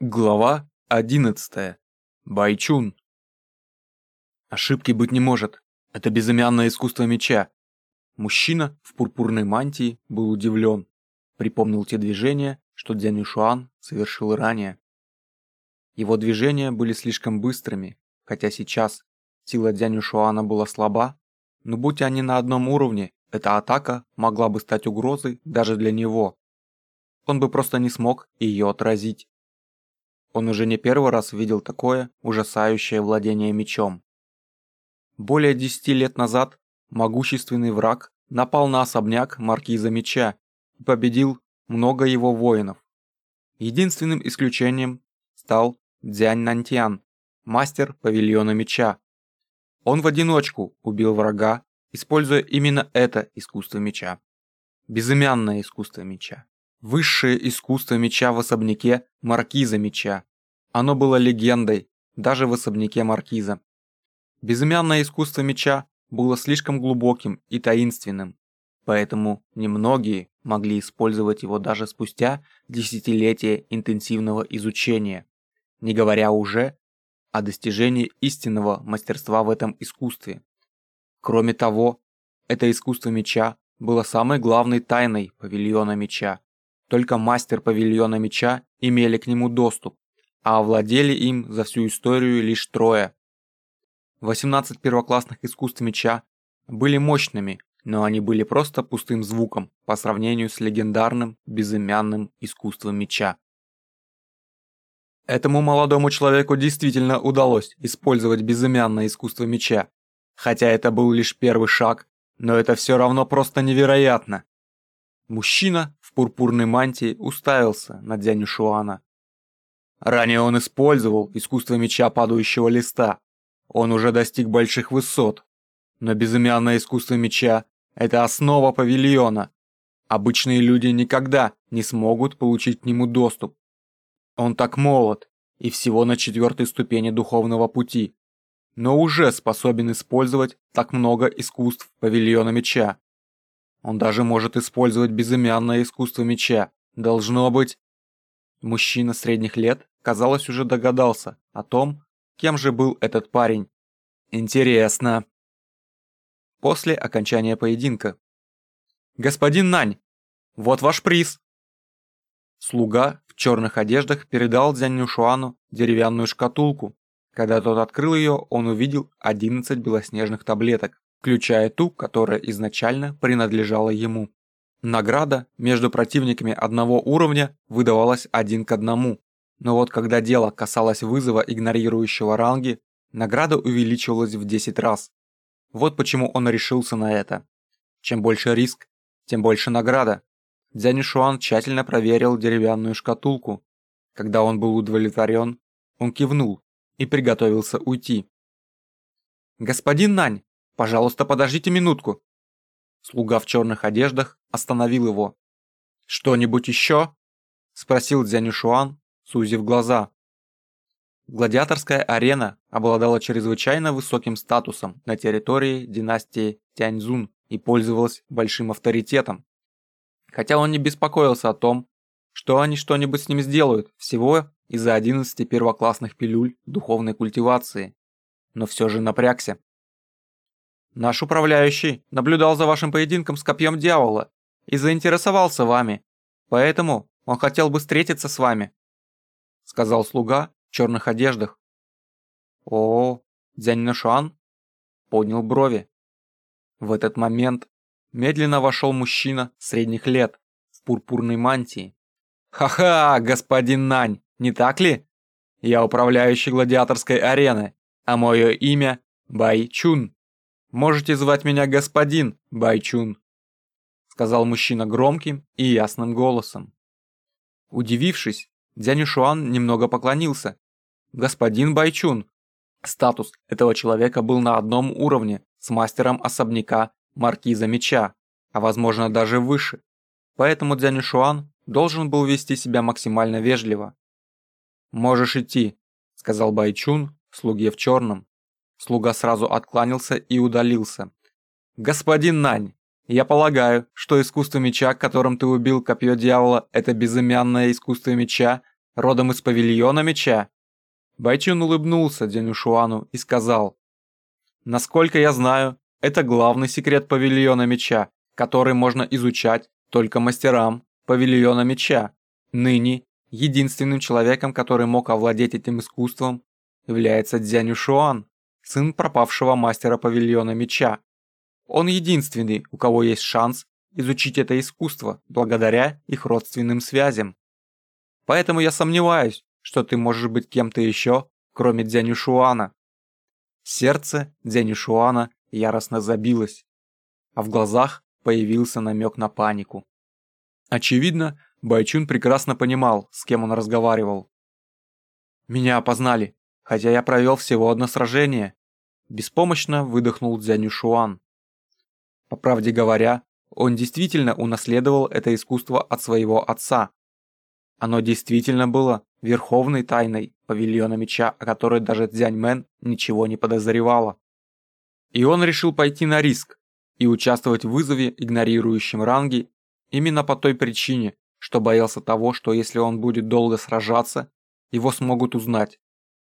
Глава 11. Байчун. Ошибки быть не может. Это безымянное искусство меча. Мужчина в пурпурной мантии был удивлен. Припомнил те движения, что Дзянь Шуан совершил ранее. Его движения были слишком быстрыми, хотя сейчас сила Дзянь Шуана была слаба, но будь они на одном уровне, эта атака могла бы стать угрозой даже для него. Он бы просто не смог ее отразить. Он уже не первый раз видел такое ужасающее владение мечом. Более десяти лет назад могущественный враг напал на особняк маркиза меча и победил много его воинов. Единственным исключением стал Дзянь Нантьян, мастер павильона меча. Он в одиночку убил врага, используя именно это искусство меча. Безымянное искусство меча. Высшее искусство меча в особняке маркиза меча. Оно было легендой, даже в особняке маркиза. Безымянное искусство меча было слишком глубоким и таинственным, поэтому немногие могли использовать его даже спустя десятилетия интенсивного изучения, не говоря уже о достижении истинного мастерства в этом искусстве. Кроме того, это искусство меча было самой главной тайной павильона меча. Только мастер павильона меча имели к нему доступ, а овладели им за всю историю лишь трое. 18 первоклассных искусств меча были мощными, но они были просто пустым звуком по сравнению с легендарным безымянным искусством меча. Этому молодому человеку действительно удалось использовать безымянное искусство меча, хотя это был лишь первый шаг, но это все равно просто невероятно. Мужчина пурпурной мантии уставился на дядю Шуана. Ранее он использовал искусство меча падающего листа. Он уже достиг больших высот. Но безымянное искусство меча – это основа павильона. Обычные люди никогда не смогут получить к нему доступ. Он так молод и всего на четвертой ступени духовного пути, но уже способен использовать так много искусств павильона меча. Он даже может использовать безымянное искусство меча. Должно быть... Мужчина средних лет, казалось, уже догадался о том, кем же был этот парень. Интересно. После окончания поединка. «Господин Нань, вот ваш приз!» Слуга в черных одеждах передал Дзянь Шуану деревянную шкатулку. Когда тот открыл ее, он увидел 11 белоснежных таблеток включая ту, которая изначально принадлежала ему. Награда между противниками одного уровня выдавалась один к одному, но вот когда дело касалось вызова игнорирующего ранги, награда увеличивалась в 10 раз. Вот почему он решился на это. Чем больше риск, тем больше награда. Дзянь Шуан тщательно проверил деревянную шкатулку. Когда он был удовлетворен, он кивнул и приготовился уйти. «Господин Нань, Пожалуйста, подождите минутку. Слуга в черных одеждах остановил его. Что-нибудь еще? Спросил Дзянюшуан, сузив глаза. Гладиаторская арена обладала чрезвычайно высоким статусом на территории династии Тяньцзун и пользовалась большим авторитетом. Хотя он не беспокоился о том, что они что-нибудь с ним сделают, всего из-за 11 первоклассных пилюль духовной культивации. Но все же напрягся. Наш управляющий наблюдал за вашим поединком с копьем дьявола и заинтересовался вами, поэтому он хотел бы встретиться с вами», — сказал слуга в черных одеждах. «О, Дзянь Нашуан?» поднял брови. В этот момент медленно вошел мужчина средних лет в пурпурной мантии. «Ха-ха, господин Нань, не так ли? Я управляющий гладиаторской арены, а мое имя Бай Чун». «Можете звать меня господин Байчун», — сказал мужчина громким и ясным голосом. Удивившись, дядя Шуан немного поклонился. «Господин Байчун». Статус этого человека был на одном уровне с мастером особняка Маркиза Меча, а возможно даже выше. Поэтому дядя Шуан должен был вести себя максимально вежливо. «Можешь идти», — сказал Байчун слуге в черном. Слуга сразу откланялся и удалился. «Господин Нань, я полагаю, что искусство меча, которым ты убил копье дьявола, это безымянное искусство меча, родом из павильона меча?» Байчун улыбнулся Дянюшуану и сказал, «Насколько я знаю, это главный секрет павильона меча, который можно изучать только мастерам павильона меча. Ныне единственным человеком, который мог овладеть этим искусством, является Дзянь Шуан, сын пропавшего мастера павильона меча. Он единственный, у кого есть шанс изучить это искусство благодаря их родственным связям. Поэтому я сомневаюсь, что ты можешь быть кем-то еще, кроме Дзянь Шуана. Сердце Дзянь Шуана яростно забилось, а в глазах появился намек на панику. Очевидно, Байчун прекрасно понимал, с кем он разговаривал. «Меня опознали, хотя я провел всего одно сражение», беспомощно выдохнул Дзянюшуан. По правде говоря, он действительно унаследовал это искусство от своего отца. Оно действительно было верховной тайной павильона меча, о которой даже Дзяньмен ничего не подозревала. И он решил пойти на риск и участвовать в вызове, игнорирующем ранги, именно по той причине, что боялся того, что если он будет долго сражаться, его смогут узнать.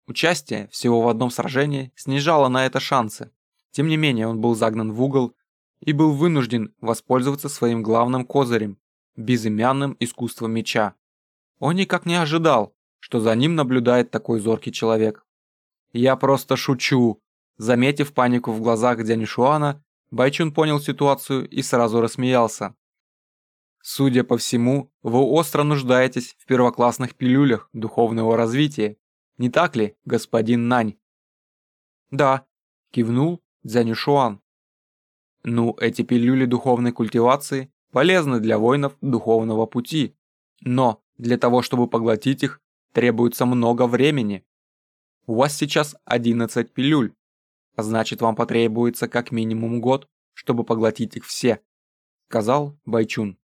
Участие всего в одном сражении снижало на это шансы. Тем не менее, он был загнан в угол и был вынужден воспользоваться своим главным козырем – безымянным искусством меча. Он никак не ожидал, что за ним наблюдает такой зоркий человек. «Я просто шучу», Заметив панику в глазах дяди Шуана, Байчун понял ситуацию и сразу рассмеялся. Судя по всему, вы остро нуждаетесь в первоклассных пилюлях духовного развития. Не так ли, господин Нань? Да, кивнул Дзянь Шуан. Ну, эти пилюли духовной культивации полезны для воинов духовного пути. Но для того, чтобы поглотить их, требуется много времени. У вас сейчас 11 пилюль. А значит, вам потребуется как минимум год, чтобы поглотить их все», — сказал Байчун.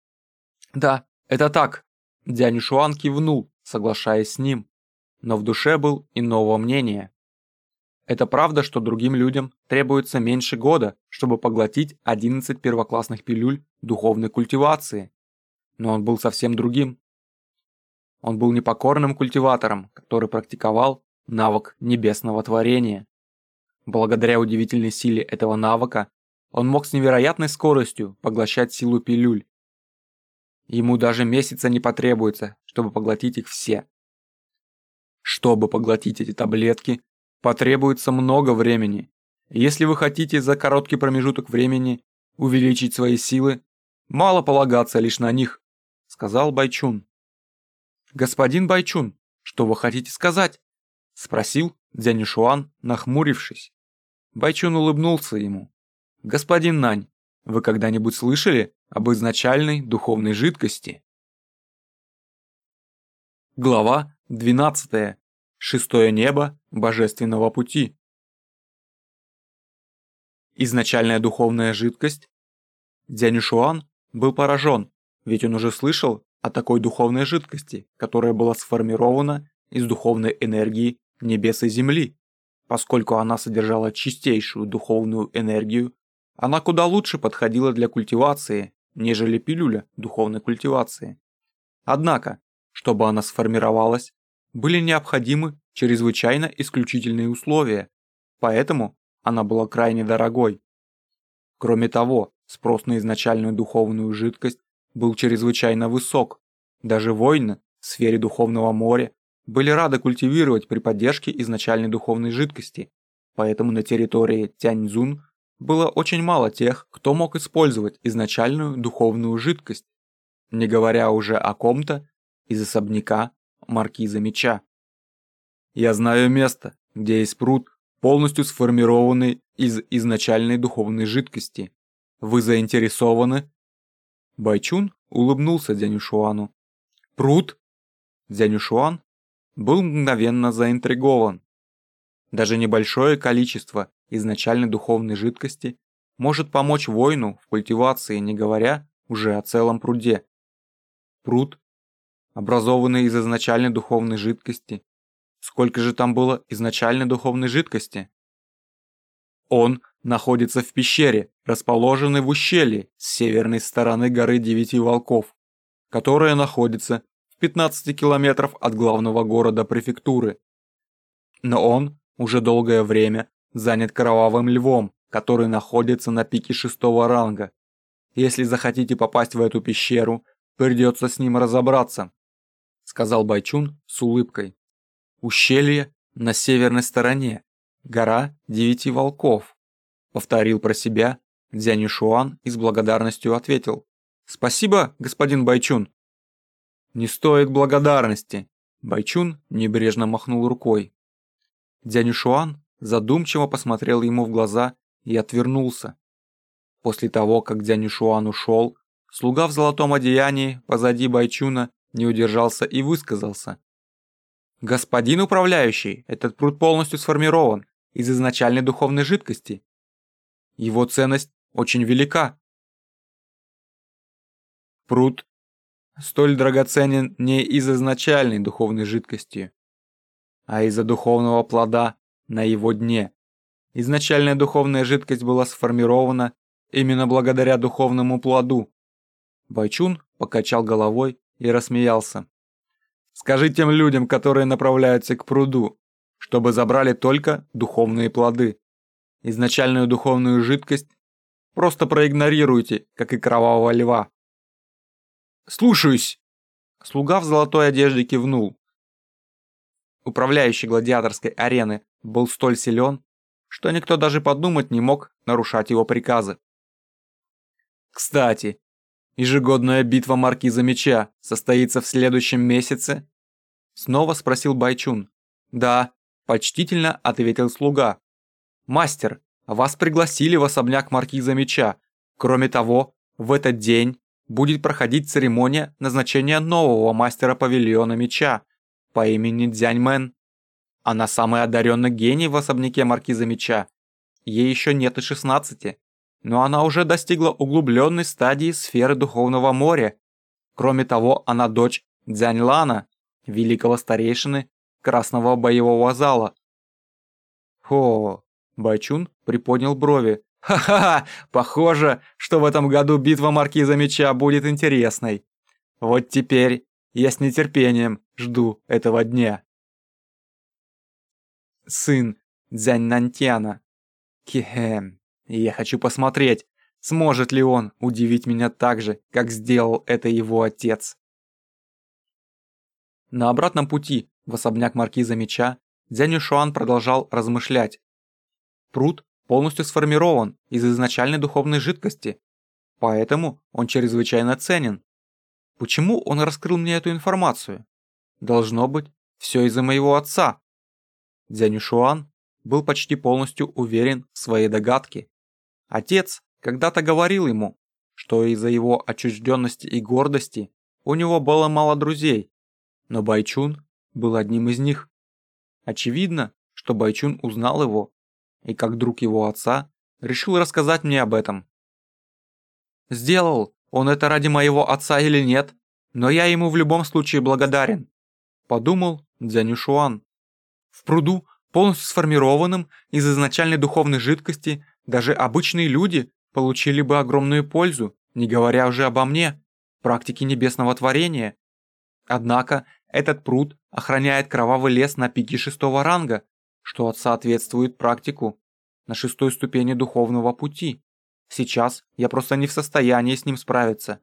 «Да, это так», — дядя Шуан кивнул, соглашаясь с ним, но в душе был иного мнения. Это правда, что другим людям требуется меньше года, чтобы поглотить 11 первоклассных пилюль духовной культивации. Но он был совсем другим. Он был непокорным культиватором, который практиковал навык небесного творения. Благодаря удивительной силе этого навыка, он мог с невероятной скоростью поглощать силу пилюль. Ему даже месяца не потребуется, чтобы поглотить их все. Чтобы поглотить эти таблетки, потребуется много времени. Если вы хотите за короткий промежуток времени увеличить свои силы, мало полагаться лишь на них, сказал Байчун. Господин Байчун, что вы хотите сказать? спросил Дзянишуан, нахмурившись. Байчун улыбнулся ему. «Господин Нань, вы когда-нибудь слышали об изначальной духовной жидкости?» Глава 12. Шестое небо Божественного пути. Изначальная духовная жидкость? Дзянюшуан был поражен, ведь он уже слышал о такой духовной жидкости, которая была сформирована из духовной энергии небес и земли. Поскольку она содержала чистейшую духовную энергию, она куда лучше подходила для культивации, нежели пилюля духовной культивации. Однако, чтобы она сформировалась, были необходимы чрезвычайно исключительные условия, поэтому она была крайне дорогой. Кроме того, спрос на изначальную духовную жидкость был чрезвычайно высок. Даже войны в сфере духовного моря были рады культивировать при поддержке изначальной духовной жидкости, поэтому на территории Тяньцзун было очень мало тех, кто мог использовать изначальную духовную жидкость, не говоря уже о ком-то из особняка маркиза меча. Я знаю место, где есть пруд, полностью сформированный из изначальной духовной жидкости. Вы заинтересованы? Байчун улыбнулся Дзянюшуану. Пруд? Дзянюшуан был мгновенно заинтригован. Даже небольшое количество изначальной духовной жидкости может помочь воину в культивации, не говоря уже о целом пруде. Пруд, образованный из изначальной духовной жидкости. Сколько же там было изначальной духовной жидкости? Он находится в пещере, расположенной в ущелье с северной стороны горы Девяти Волков, которая находится в 15 километров от главного города префектуры. Но он уже долгое время занят кровавым львом, который находится на пике шестого ранга. Если захотите попасть в эту пещеру, придется с ним разобраться», — сказал Байчун с улыбкой. «Ущелье на северной стороне, гора девяти волков», — повторил про себя Дзянь Шуан и с благодарностью ответил. «Спасибо, господин Байчун». «Не стоит благодарности», — Байчун небрежно махнул рукой. Дзянь Шуан задумчиво посмотрел ему в глаза и отвернулся. После того, как Дзянь Шуан ушел, слуга в золотом одеянии позади Байчуна не удержался и высказался. «Господин управляющий, этот пруд полностью сформирован из изначальной духовной жидкости. Его ценность очень велика. Пруд столь драгоценен не из изначальной духовной жидкости, а из-за духовного плода на его дне. Изначальная духовная жидкость была сформирована именно благодаря духовному плоду. Байчун покачал головой и рассмеялся. Скажи тем людям, которые направляются к пруду, чтобы забрали только духовные плоды. Изначальную духовную жидкость просто проигнорируйте, как и кровавого льва. «Слушаюсь!» Слуга в золотой одежде кивнул. Управляющий гладиаторской арены был столь силен, что никто даже подумать не мог нарушать его приказы. Кстати, ежегодная битва Маркиза Меча состоится в следующем месяце? Снова спросил Байчун. Да, почтительно ответил слуга. Мастер, вас пригласили в особняк Маркиза Меча. Кроме того, в этот день будет проходить церемония назначения нового мастера павильона меча по имени Дзяньмен. Она самый одаренный гений в особняке Маркиза Меча. Ей еще нет и 16, но она уже достигла углубленной стадии сферы Духовного моря. Кроме того, она дочь Дзяньлана, великого старейшины Красного боевого зала. Хо, Байчун приподнял брови. Ха-ха, похоже, что в этом году битва Маркиза Меча будет интересной. Вот теперь я с нетерпением жду этого дня. Сын Дзянь Нантьяна. Кихем. Я хочу посмотреть, сможет ли он удивить меня так же, как сделал это его отец. На обратном пути в особняк маркиза Меча Дзянь Шуан продолжал размышлять. Пруд полностью сформирован из изначальной духовной жидкости, поэтому он чрезвычайно ценен. Почему он раскрыл мне эту информацию? Должно быть, все из-за моего отца. Дзянь Шуан был почти полностью уверен в своей догадке. Отец когда-то говорил ему, что из-за его отчужденности и гордости у него было мало друзей, но Байчун был одним из них. Очевидно, что Байчун узнал его и как друг его отца решил рассказать мне об этом. Сделал он это ради моего отца или нет, но я ему в любом случае благодарен, подумал Дзянюшуан. В пруду, полностью сформированном из изначальной духовной жидкости, даже обычные люди получили бы огромную пользу, не говоря уже обо мне, практике небесного творения. Однако этот пруд охраняет кровавый лес на пике шестого ранга, что соответствует практику на шестой ступени духовного пути. Сейчас я просто не в состоянии с ним справиться.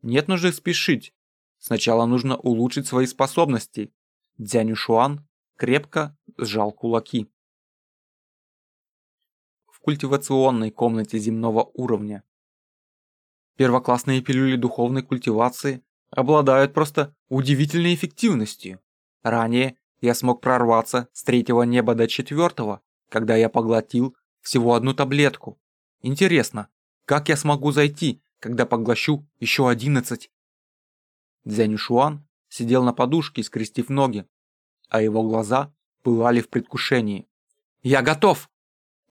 Нет нужды спешить. Сначала нужно улучшить свои способности. Дзянь Шуан крепко сжал кулаки в культивационной комнате земного уровня. Первоклассные пилюли духовной культивации обладают просто удивительной эффективностью. Ранее я смог прорваться с третьего неба до четвертого, когда я поглотил всего одну таблетку. Интересно, как я смогу зайти, когда поглощу еще одиннадцать? Дзянь Шуан сидел на подушке, скрестив ноги, а его глаза пылали в предвкушении. «Я готов!»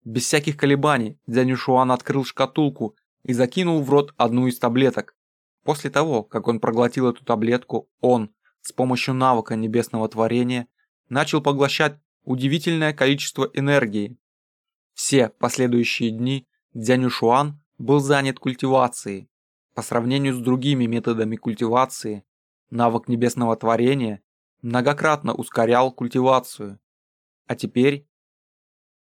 Без всяких колебаний дядя Шуан открыл шкатулку и закинул в рот одну из таблеток. После того, как он проглотил эту таблетку, он, с помощью навыка небесного творения, начал поглощать удивительное количество энергии. Все последующие дни Дзянь Шуан был занят культивацией. По сравнению с другими методами культивации, навык небесного творения многократно ускорял культивацию. А теперь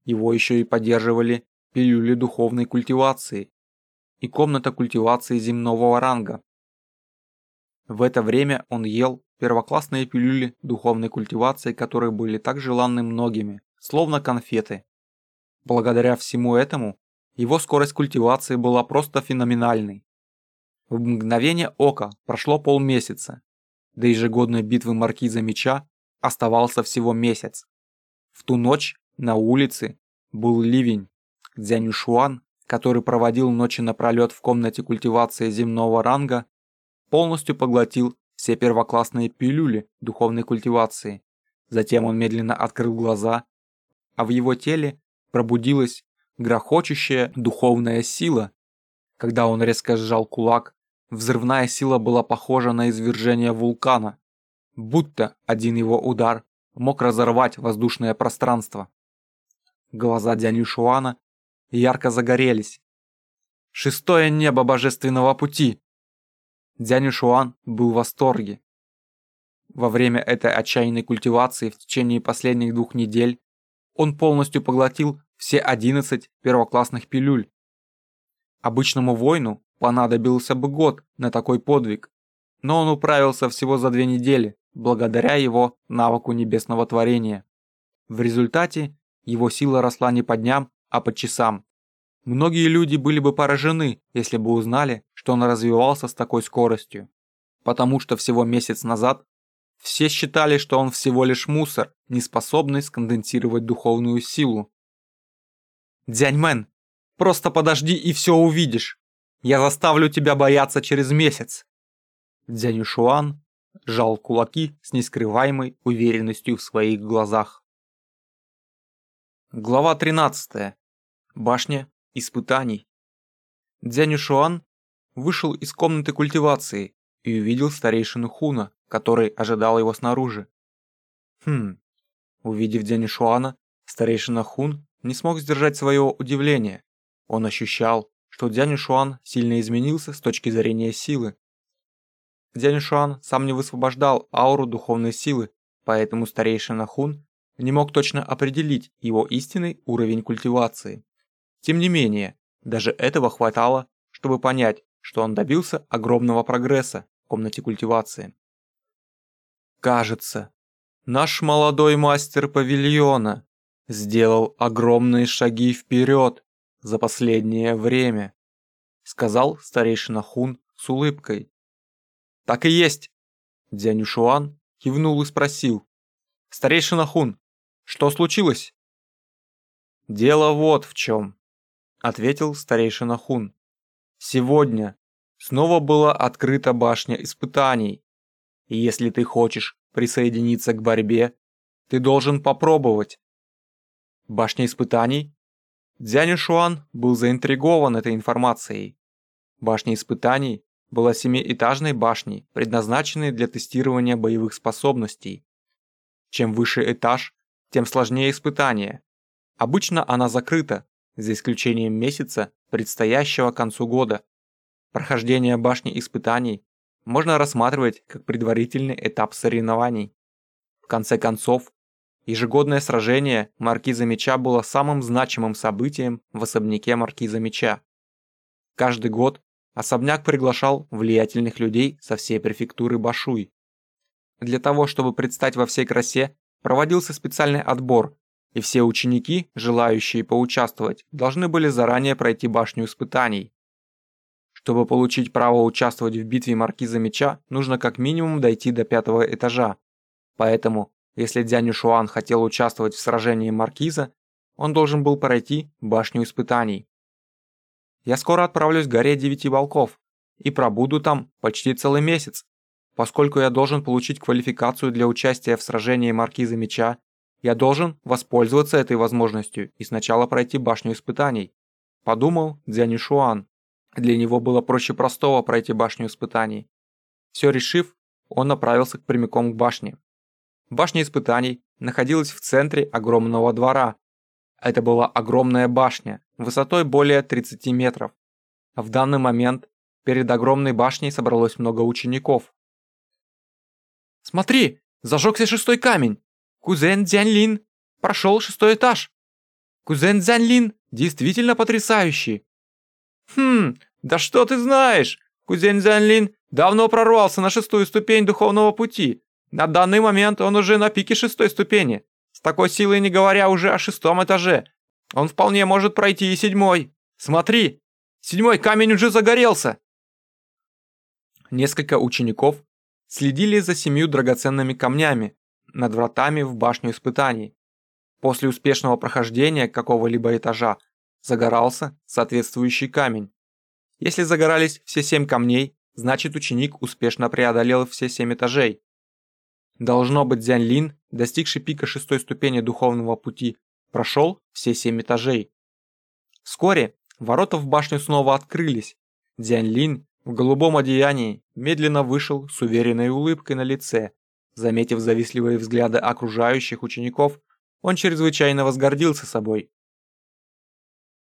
его еще и поддерживали пилюли духовной культивации и комната культивации земного ранга. В это время он ел первоклассные пилюли духовной культивации, которые были так желанны многими, словно конфеты. Благодаря всему этому, его скорость культивации была просто феноменальной. В мгновение ока прошло полмесяца. До ежегодной битвы Маркиза Меча оставался всего месяц. В ту ночь на улице был ливень. Дзянь Шуан, который проводил ночи напролет в комнате культивации земного ранга, полностью поглотил все первоклассные пилюли духовной культивации. Затем он медленно открыл глаза, а в его теле пробудилась грохочущая духовная сила. Когда он резко сжал кулак, взрывная сила была похожа на извержение вулкана, будто один его удар мог разорвать воздушное пространство. Глаза Дянь Шуана ярко загорелись. Шестое небо божественного пути. Дянь Шуан был в восторге. Во время этой отчаянной культивации в течение последних двух недель он полностью поглотил все 11 первоклассных пилюль. Обычному воину понадобился бы год на такой подвиг, но он управился всего за две недели, благодаря его навыку небесного творения. В результате его сила росла не по дням, а по часам. Многие люди были бы поражены, если бы узнали, что он развивался с такой скоростью. Потому что всего месяц назад все считали, что он всего лишь мусор, не способный сконденсировать духовную силу. Дяньмен, просто подожди и все увидишь. Я заставлю тебя бояться через месяц. Дзянь Шуан сжал кулаки с нескрываемой уверенностью в своих глазах. Глава 13. Башня испытаний. Дзянь Шуан вышел из комнаты культивации и увидел старейшину Хуна, который ожидал его снаружи. Хм, увидев Дзянь Шуана, старейшина Хун не смог сдержать своего удивления. Он ощущал, что Дзянь Шуан сильно изменился с точки зрения силы. Дзянь Шуан сам не высвобождал ауру духовной силы, поэтому старейшина Хун не мог точно определить его истинный уровень культивации. Тем не менее, даже этого хватало, чтобы понять, что он добился огромного прогресса в комнате культивации. Кажется, наш молодой мастер павильона сделал огромные шаги вперед за последнее время, сказал старейшина Хун с улыбкой. Так и есть. Дзянюшуан кивнул и спросил. Старейшина Хун, что случилось? Дело вот в чем, ответил старейшина Хун. Сегодня снова была открыта башня испытаний. И если ты хочешь присоединиться к борьбе, ты должен попробовать. Башня испытаний? Дзянь Шуан был заинтригован этой информацией. Башня испытаний была семиэтажной башней, предназначенной для тестирования боевых способностей. Чем выше этаж, тем сложнее испытание. Обычно она закрыта, за исключением месяца, предстоящего концу года. Прохождение башни испытаний можно рассматривать как предварительный этап соревнований. В конце концов, Ежегодное сражение Маркиза Меча было самым значимым событием в особняке Маркиза Меча. Каждый год особняк приглашал влиятельных людей со всей префектуры Башуй. Для того, чтобы предстать во всей красе, проводился специальный отбор, и все ученики, желающие поучаствовать, должны были заранее пройти башню испытаний. Чтобы получить право участвовать в битве Маркиза Меча, нужно как минимум дойти до пятого этажа. Поэтому если Дзянь Шуан хотел участвовать в сражении Маркиза, он должен был пройти башню испытаний. Я скоро отправлюсь к горе Девяти Волков и пробуду там почти целый месяц. Поскольку я должен получить квалификацию для участия в сражении Маркиза Меча, я должен воспользоваться этой возможностью и сначала пройти башню испытаний. Подумал Дзянь Шуан. Для него было проще простого пройти башню испытаний. Все решив, он направился прямиком к башне. Башня испытаний находилась в центре огромного двора. Это была огромная башня, высотой более 30 метров. В данный момент перед огромной башней собралось много учеников. Смотри, зажегся шестой камень. Кузен Дзянлин прошел шестой этаж. Кузен Дзянлин действительно потрясающий. Хм, да что ты знаешь? Кузен Дзянлин давно прорвался на шестую ступень духовного пути. На данный момент он уже на пике шестой ступени. С такой силой не говоря уже о шестом этаже. Он вполне может пройти и седьмой. Смотри, седьмой камень уже загорелся. Несколько учеников следили за семью драгоценными камнями над вратами в башню испытаний. После успешного прохождения какого-либо этажа загорался соответствующий камень. Если загорались все семь камней, значит ученик успешно преодолел все семь этажей. Должно быть Дзянь Лин, достигший пика шестой ступени духовного пути, прошел все семь этажей. Вскоре ворота в башню снова открылись. Дзянь Лин в голубом одеянии медленно вышел с уверенной улыбкой на лице. Заметив завистливые взгляды окружающих учеников, он чрезвычайно возгордился собой.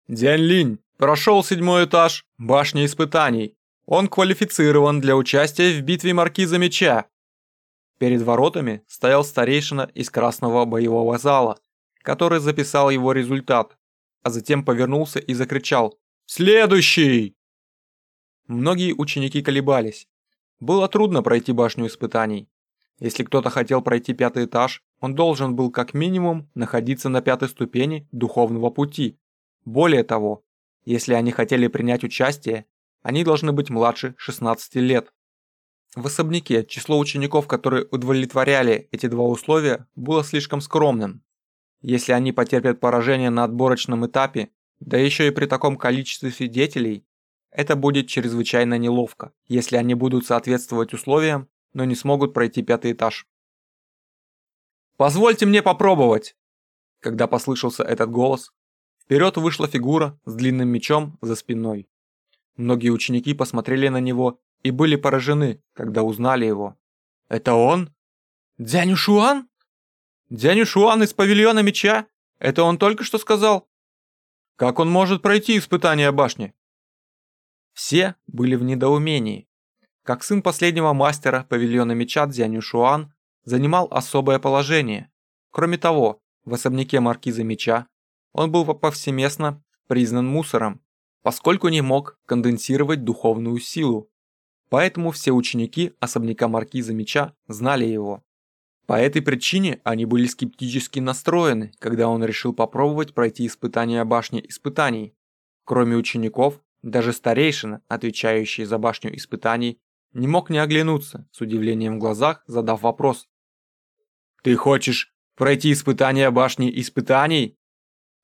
Дзянь Линь прошел седьмой этаж башни испытаний. Он квалифицирован для участия в битве Маркиза Меча. Перед воротами стоял старейшина из красного боевого зала, который записал его результат, а затем повернулся и закричал «Следующий!». Многие ученики колебались. Было трудно пройти башню испытаний. Если кто-то хотел пройти пятый этаж, он должен был как минимум находиться на пятой ступени духовного пути. Более того, если они хотели принять участие, они должны быть младше 16 лет. В особняке число учеников, которые удовлетворяли эти два условия, было слишком скромным. Если они потерпят поражение на отборочном этапе, да еще и при таком количестве свидетелей, это будет чрезвычайно неловко, если они будут соответствовать условиям, но не смогут пройти пятый этаж. «Позвольте мне попробовать!» Когда послышался этот голос, вперед вышла фигура с длинным мечом за спиной. Многие ученики посмотрели на него и были поражены, когда узнали его. «Это он? Дзянь Шуан?» Дяню Шуан из павильона меча? Это он только что сказал? Как он может пройти испытание башни? Все были в недоумении. Как сын последнего мастера павильона меча Дзяню Шуан занимал особое положение. Кроме того, в особняке маркиза меча он был повсеместно признан мусором, поскольку не мог конденсировать духовную силу. Поэтому все ученики особняка маркиза меча знали его. По этой причине они были скептически настроены, когда он решил попробовать пройти испытание башни испытаний. Кроме учеников, даже старейшина, отвечающий за башню испытаний, не мог не оглянуться, с удивлением в глазах задав вопрос. «Ты хочешь пройти испытание башни испытаний?»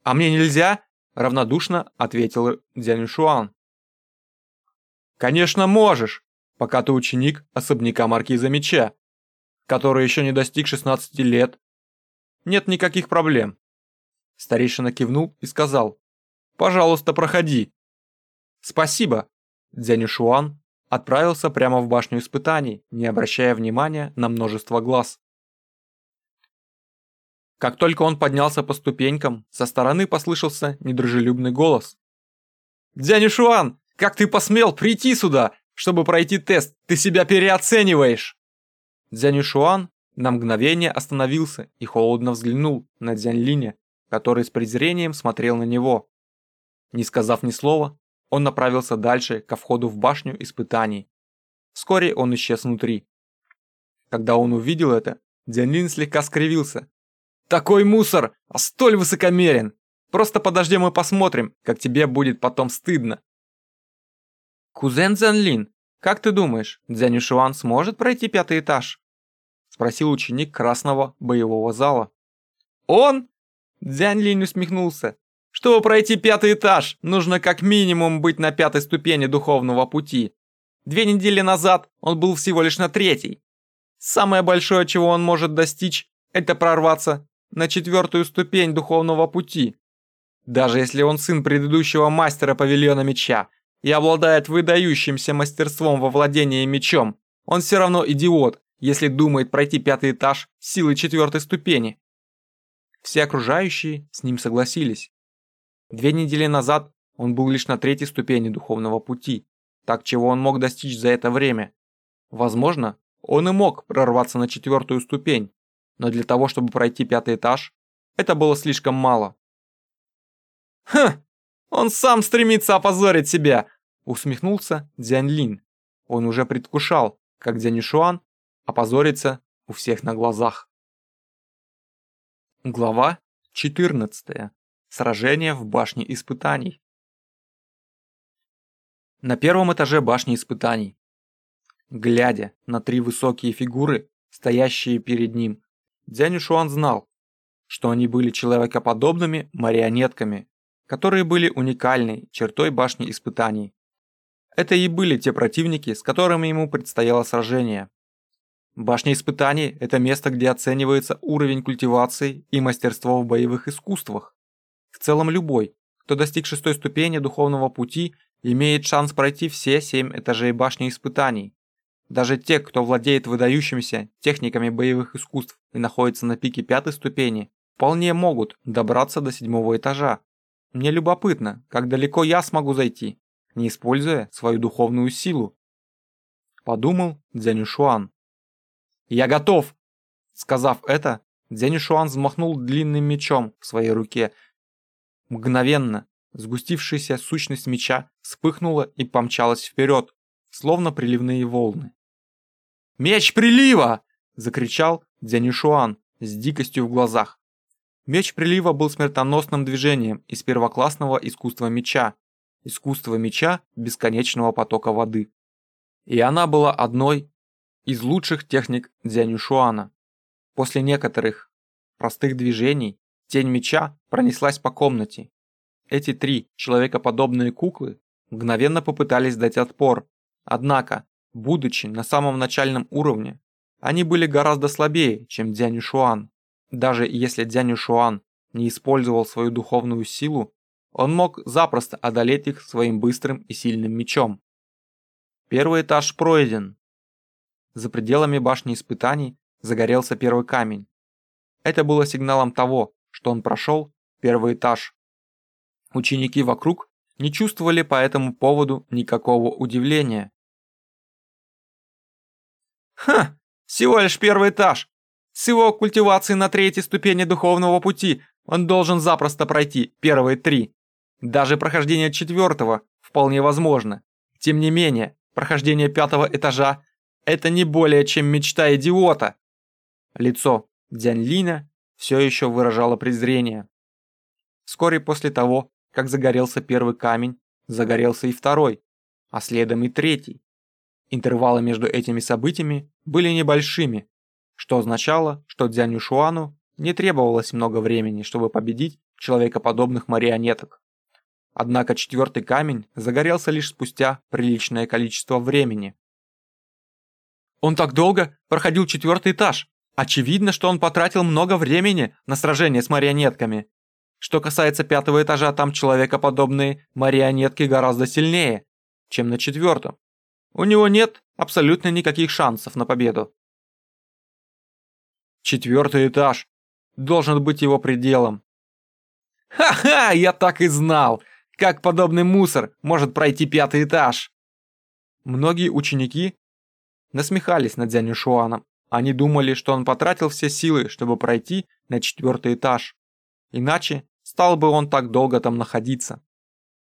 «А мне нельзя?» – равнодушно ответил Дзянь Шуан. «Конечно можешь, пока ты ученик особняка Маркиза Меча который еще не достиг 16 лет. Нет никаких проблем. Старейшина кивнул и сказал, «Пожалуйста, проходи». «Спасибо». Дзянь Шуан отправился прямо в башню испытаний, не обращая внимания на множество глаз. Как только он поднялся по ступенькам, со стороны послышался недружелюбный голос. «Дзянь Шуан, как ты посмел прийти сюда, чтобы пройти тест? Ты себя переоцениваешь!» Дзянь на мгновение остановился и холодно взглянул на Дзянь Линя, который с презрением смотрел на него. Не сказав ни слова, он направился дальше ко входу в башню испытаний. Вскоре он исчез внутри. Когда он увидел это, Дзянлин слегка скривился. «Такой мусор, а столь высокомерен! Просто подождем и посмотрим, как тебе будет потом стыдно!» «Кузен Дзянлин, как ты думаешь, Дзянь сможет пройти пятый этаж?» Спросил ученик красного боевого зала. «Он?» Дзянь Линь усмехнулся. «Чтобы пройти пятый этаж, нужно как минимум быть на пятой ступени духовного пути. Две недели назад он был всего лишь на третьей. Самое большое, чего он может достичь, это прорваться на четвертую ступень духовного пути. Даже если он сын предыдущего мастера павильона меча и обладает выдающимся мастерством во владении мечом, он все равно идиот, если думает пройти пятый этаж силы четвертой ступени. Все окружающие с ним согласились. Две недели назад он был лишь на третьей ступени духовного пути, так чего он мог достичь за это время. Возможно, он и мог прорваться на четвертую ступень, но для того, чтобы пройти пятый этаж, это было слишком мало. «Хм, он сам стремится опозорить себя!» усмехнулся Дзянь Лин. Он уже предвкушал, как Дзянь Шуан опозорится у всех на глазах. Глава 14. Сражение в башне испытаний. На первом этаже башни испытаний. Глядя на три высокие фигуры, стоящие перед ним, Дзянь Шуан знал, что они были человекоподобными марионетками, которые были уникальной чертой башни испытаний. Это и были те противники, с которыми ему предстояло сражение. Башня испытаний – это место, где оценивается уровень культивации и мастерство в боевых искусствах. В целом любой, кто достиг шестой ступени духовного пути, имеет шанс пройти все семь этажей башни испытаний. Даже те, кто владеет выдающимися техниками боевых искусств и находится на пике пятой ступени, вполне могут добраться до седьмого этажа. Мне любопытно, как далеко я смогу зайти, не используя свою духовную силу. Подумал Дзянюшуан. «Я готов!» Сказав это, Дзянюшуан взмахнул длинным мечом в своей руке. Мгновенно сгустившаяся сущность меча вспыхнула и помчалась вперед, словно приливные волны. «Меч прилива!» – закричал Дзянюшуан с дикостью в глазах. Меч прилива был смертоносным движением из первоклассного искусства меча, искусства меча бесконечного потока воды. И она была одной из лучших техник Дзянюшуана. После некоторых простых движений тень меча пронеслась по комнате. Эти три человекоподобные куклы мгновенно попытались дать отпор, однако, будучи на самом начальном уровне, они были гораздо слабее, чем Дзянюшуан. Даже если Дзянь Шуан не использовал свою духовную силу, он мог запросто одолеть их своим быстрым и сильным мечом. Первый этаж пройден. За пределами башни испытаний загорелся первый камень. Это было сигналом того, что он прошел первый этаж. Ученики вокруг не чувствовали по этому поводу никакого удивления. «Ха! Всего лишь первый этаж! С его культивацией на третьей ступени духовного пути он должен запросто пройти первые три. Даже прохождение четвертого вполне возможно. Тем не менее, прохождение пятого этажа – это не более чем мечта идиота. Лицо Дзянь Лина все еще выражало презрение. Вскоре после того, как загорелся первый камень, загорелся и второй, а следом и третий. Интервалы между этими событиями были небольшими, что означало, что Дзяню Шуану не требовалось много времени, чтобы победить человекоподобных марионеток. Однако четвертый камень загорелся лишь спустя приличное количество времени. Он так долго проходил четвертый этаж. Очевидно, что он потратил много времени на сражение с марионетками. Что касается пятого этажа, там человекоподобные марионетки гораздо сильнее, чем на четвертом. У него нет абсолютно никаких шансов на победу. Четвертый этаж. Должен быть его пределом. Ха-ха, я так и знал. Как подобный мусор может пройти пятый этаж? Многие ученики насмехались над Дзянь Шуаном. Они думали, что он потратил все силы, чтобы пройти на четвертый этаж. Иначе стал бы он так долго там находиться.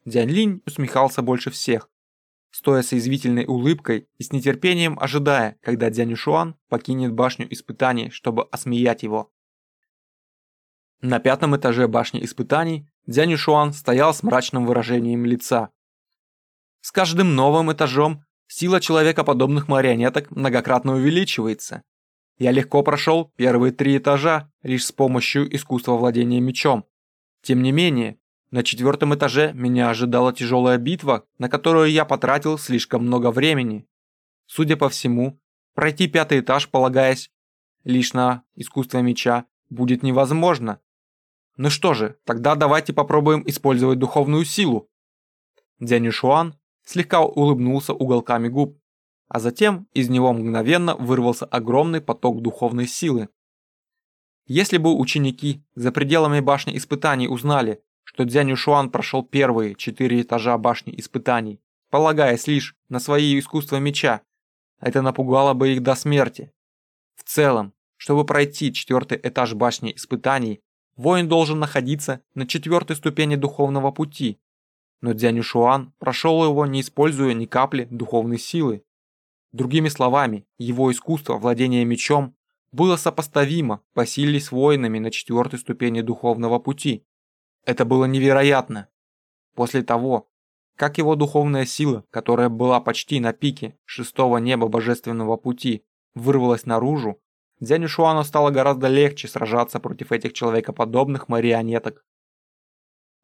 Дзянь Линь усмехался больше всех стоя с извительной улыбкой и с нетерпением ожидая, когда Дзянь Шуан покинет башню испытаний, чтобы осмеять его. На пятом этаже башни испытаний Дзянь Шуан стоял с мрачным выражением лица. С каждым новым этажом сила человекоподобных марионеток многократно увеличивается. Я легко прошел первые три этажа лишь с помощью искусства владения мечом. Тем не менее, на четвертом этаже меня ожидала тяжелая битва, на которую я потратил слишком много времени. Судя по всему, пройти пятый этаж, полагаясь лишь на искусство меча, будет невозможно. Ну что же, тогда давайте попробуем использовать духовную силу. Дзянь Шуан слегка улыбнулся уголками губ, а затем из него мгновенно вырвался огромный поток духовной силы. Если бы ученики за пределами башни испытаний узнали, что Дзянь Шуан прошел первые четыре этажа башни испытаний, полагаясь лишь на свои искусства меча, это напугало бы их до смерти. В целом, чтобы пройти четвертый этаж башни испытаний, воин должен находиться на четвертой ступени духовного пути. Но Дзянь Шуан прошел его, не используя ни капли духовной силы. Другими словами, его искусство владения мечом было сопоставимо по силе с воинами на четвертой ступени духовного пути. Это было невероятно. После того, как его духовная сила, которая была почти на пике шестого неба божественного пути, вырвалась наружу, Дзянь Шуану стало гораздо легче сражаться против этих человекоподобных марионеток.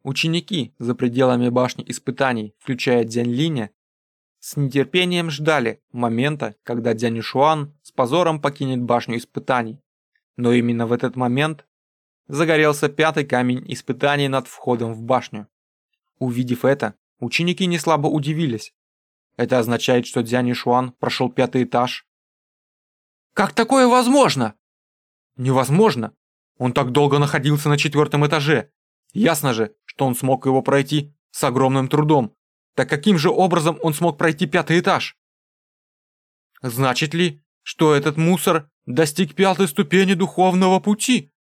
Ученики за пределами башни испытаний, включая Дзянь Линя, с нетерпением ждали момента, когда Дзянь Шуан с позором покинет башню испытаний. Но именно в этот момент загорелся пятый камень испытаний над входом в башню. Увидев это, ученики не слабо удивились. Это означает, что Дзянь Шуан прошел пятый этаж. Как такое возможно? Невозможно. Он так долго находился на четвертом этаже. Ясно же, что он смог его пройти с огромным трудом. Так каким же образом он смог пройти пятый этаж? Значит ли, что этот мусор достиг пятой ступени духовного пути?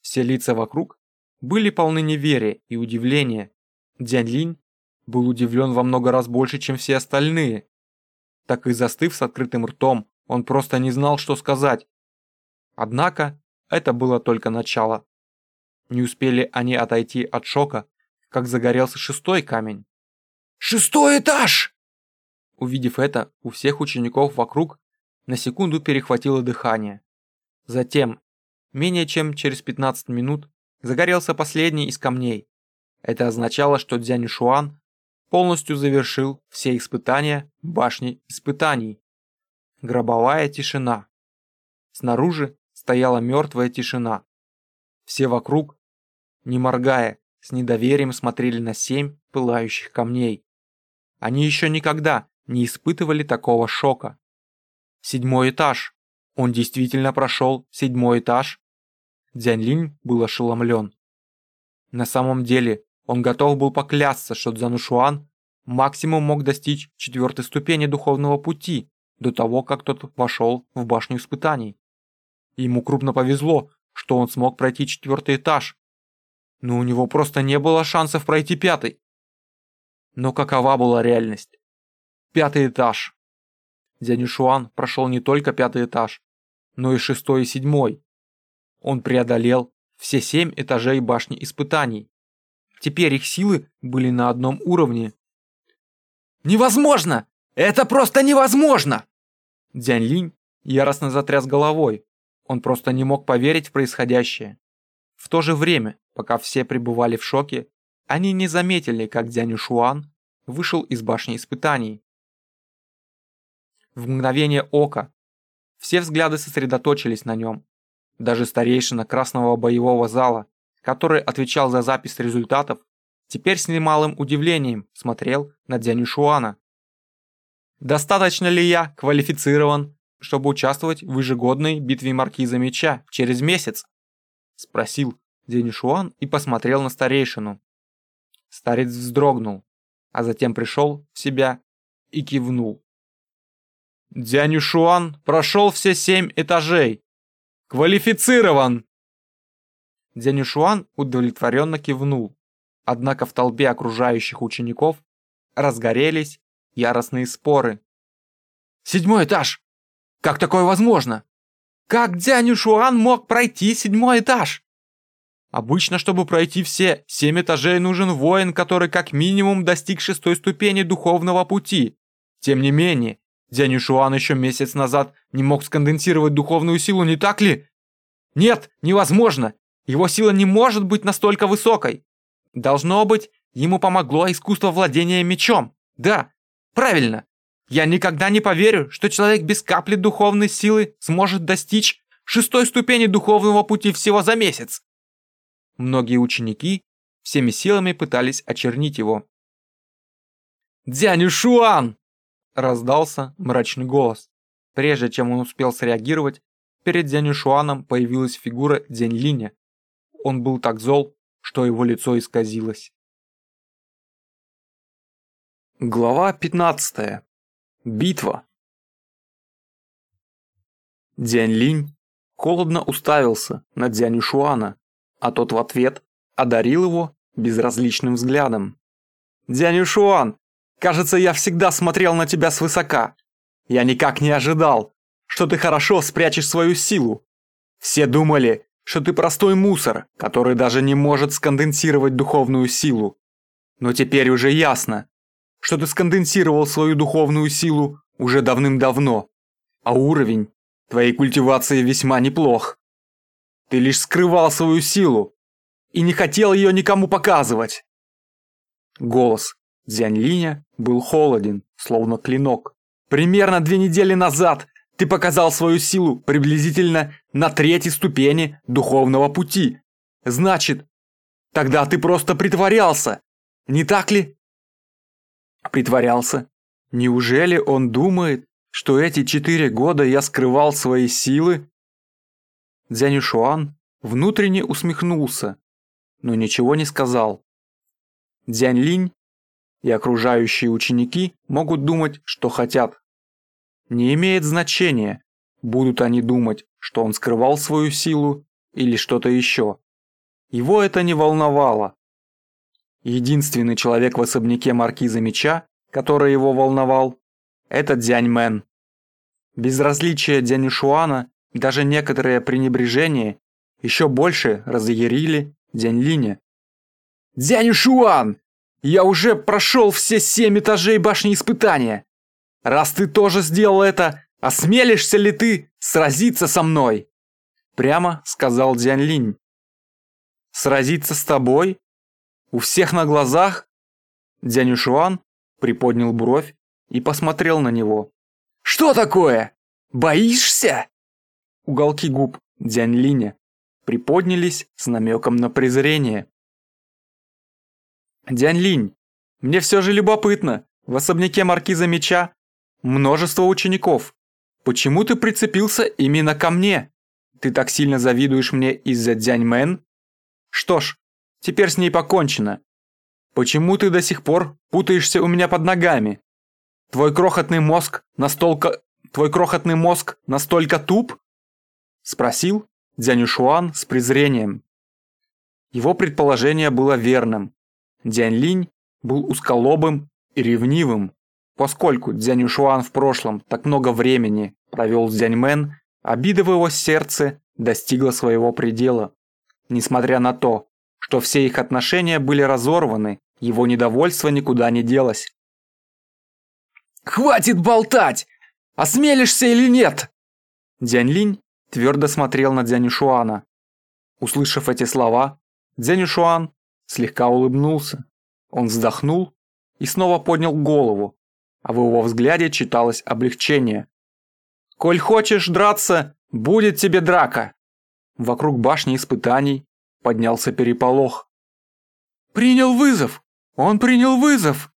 Все лица вокруг были полны неверия и удивления. Дянь Линь был удивлен во много раз больше, чем все остальные. Так и застыв с открытым ртом, он просто не знал, что сказать. Однако, это было только начало. Не успели они отойти от шока, как загорелся шестой камень. Шестой этаж!» Увидев это, у всех учеников вокруг на секунду перехватило дыхание. Затем, менее чем через 15 минут, загорелся последний из камней. Это означало, что Дзянь Шуан полностью завершил все испытания башни испытаний. Гробовая тишина. Снаружи стояла мертвая тишина. Все вокруг, не моргая, с недоверием смотрели на семь пылающих камней. Они еще никогда не испытывали такого шока. Седьмой этаж. Он действительно прошел седьмой этаж? Дзянь Линь был ошеломлен. На самом деле, он готов был поклясться, что Цзанушуан максимум мог достичь четвертой ступени духовного пути до того, как тот вошел в башню испытаний. Ему крупно повезло, что он смог пройти четвертый этаж. Но у него просто не было шансов пройти пятый. Но какова была реальность? Пятый этаж. Дядя Шуан прошел не только пятый этаж, но и шестой и седьмой. Он преодолел все семь этажей башни испытаний. Теперь их силы были на одном уровне. «Невозможно! Это просто невозможно!» Дзянь Линь яростно затряс головой. Он просто не мог поверить в происходящее. В то же время, пока все пребывали в шоке, они не заметили, как Дзянь Шуан вышел из башни испытаний. В мгновение ока все взгляды сосредоточились на нем. Даже старейшина красного боевого зала, который отвечал за запись результатов, теперь с немалым удивлением смотрел на Дзянь Шуана. «Достаточно ли я квалифицирован, чтобы участвовать в ежегодной битве Маркиза Меча через месяц?» Спросил Дзянь Шуан и посмотрел на старейшину. Старец вздрогнул, а затем пришел в себя и кивнул. Дянь Шуан прошел все семь этажей. Квалифицирован! Дянь Шуан удовлетворенно кивнул. Однако в толпе окружающих учеников разгорелись яростные споры. «Седьмой этаж! Как такое возможно? Как Дянь Шуан мог пройти седьмой этаж?» Обычно, чтобы пройти все семь этажей, нужен воин, который как минимум достиг шестой ступени духовного пути. Тем не менее, Дзянь Шуан еще месяц назад не мог сконденсировать духовную силу, не так ли? Нет, невозможно. Его сила не может быть настолько высокой. Должно быть, ему помогло искусство владения мечом. Да, правильно. Я никогда не поверю, что человек без капли духовной силы сможет достичь шестой ступени духовного пути всего за месяц. Многие ученики всеми силами пытались очернить его. «Дяню Шуан!» – раздался мрачный голос. Прежде чем он успел среагировать, перед Дяню Шуаном появилась фигура Дянь Линя. Он был так зол, что его лицо исказилось. Глава 15. Битва. Дзянь Линь холодно уставился на Дзянь Шуана, а тот в ответ одарил его безразличным взглядом. «Дзянь Шуан, кажется, я всегда смотрел на тебя свысока. Я никак не ожидал, что ты хорошо спрячешь свою силу. Все думали, что ты простой мусор, который даже не может сконденсировать духовную силу. Но теперь уже ясно, что ты сконденсировал свою духовную силу уже давным-давно, а уровень твоей культивации весьма неплох. Ты лишь скрывал свою силу и не хотел ее никому показывать. Голос Дзянь Линя был холоден, словно клинок. Примерно две недели назад ты показал свою силу приблизительно на третьей ступени духовного пути. Значит, тогда ты просто притворялся, не так ли? Притворялся. Неужели он думает, что эти четыре года я скрывал свои силы? Дзянь внутренне усмехнулся, но ничего не сказал. Дзянь Линь и окружающие ученики могут думать, что хотят. Не имеет значения, будут они думать, что он скрывал свою силу или что-то еще. Его это не волновало. Единственный человек в особняке маркиза Меча, который его волновал, это Дзянь Мэн. Безразличие Дзянь Шуана, даже некоторое пренебрежение еще больше разъярили Дзянь Линя. «Дзянь Шуан! Я уже прошел все семь этажей башни испытания! Раз ты тоже сделал это, осмелишься ли ты сразиться со мной?» Прямо сказал Дзянь Линь. «Сразиться с тобой? У всех на глазах?» Дзянь Шуан приподнял бровь и посмотрел на него. «Что такое? Боишься?» Уголки губ Дзянь Линя приподнялись с намеком на презрение. «Дянь Линь, мне все же любопытно, в особняке маркиза Меча множество учеников. Почему ты прицепился именно ко мне? Ты так сильно завидуешь мне из-за Дзянь Мэн? Что ж, теперь с ней покончено. Почему ты до сих пор путаешься у меня под ногами? Твой крохотный мозг настолько... Твой крохотный мозг настолько туп? Спросил Дзянь Шуан с презрением. Его предположение было верным. Дзянь Линь был узколобым и ревнивым. Поскольку Дзянь Шуан в прошлом так много времени провел с Дзянь Мэн, обида в его сердце достигла своего предела. Несмотря на то, что все их отношения были разорваны, его недовольство никуда не делось. «Хватит болтать! Осмелишься или нет?» Дзянь Линь твердо смотрел на Дзянь Шуана. Услышав эти слова, Дзянь Шуан слегка улыбнулся. Он вздохнул и снова поднял голову, а в его взгляде читалось облегчение. «Коль хочешь драться, будет тебе драка!» Вокруг башни испытаний поднялся переполох. «Принял вызов! Он принял вызов!»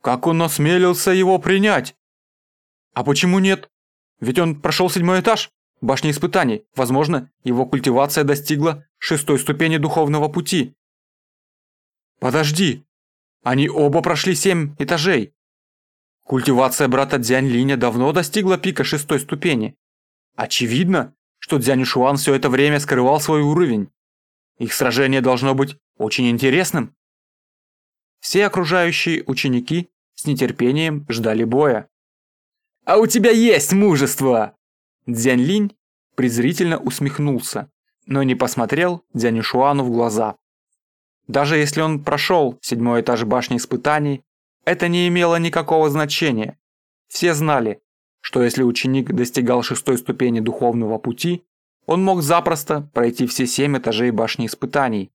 «Как он осмелился его принять?» «А почему нет? Ведь он прошел седьмой этаж, башни испытаний. Возможно, его культивация достигла шестой ступени духовного пути». «Подожди! Они оба прошли семь этажей!» Культивация брата Дзянь Линя давно достигла пика шестой ступени. Очевидно, что Дзянь Шуан все это время скрывал свой уровень. Их сражение должно быть очень интересным. Все окружающие ученики с нетерпением ждали боя. «А у тебя есть мужество!» Дзянь Линь презрительно усмехнулся, но не посмотрел Дзянь Шуану в глаза. Даже если он прошел седьмой этаж башни испытаний, это не имело никакого значения. Все знали, что если ученик достигал шестой ступени духовного пути, он мог запросто пройти все семь этажей башни испытаний.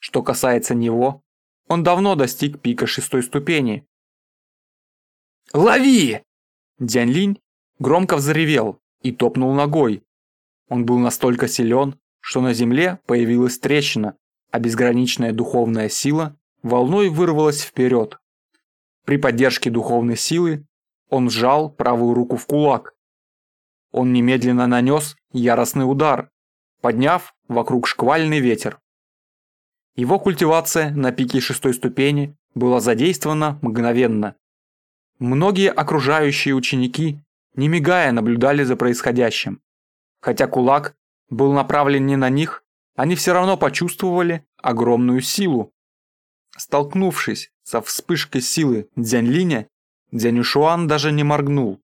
Что касается него, он давно достиг пика шестой ступени. «Лови!» Дянь Линь громко взревел и топнул ногой. Он был настолько силен, что на земле появилась трещина, а безграничная духовная сила волной вырвалась вперед. При поддержке духовной силы он сжал правую руку в кулак. Он немедленно нанес яростный удар, подняв вокруг шквальный ветер. Его культивация на пике шестой ступени была задействована мгновенно. Многие окружающие ученики, не мигая, наблюдали за происходящим. Хотя кулак был направлен не на них, они все равно почувствовали огромную силу. Столкнувшись со вспышкой силы Дзяньлиня, Дзянюшуан даже не моргнул,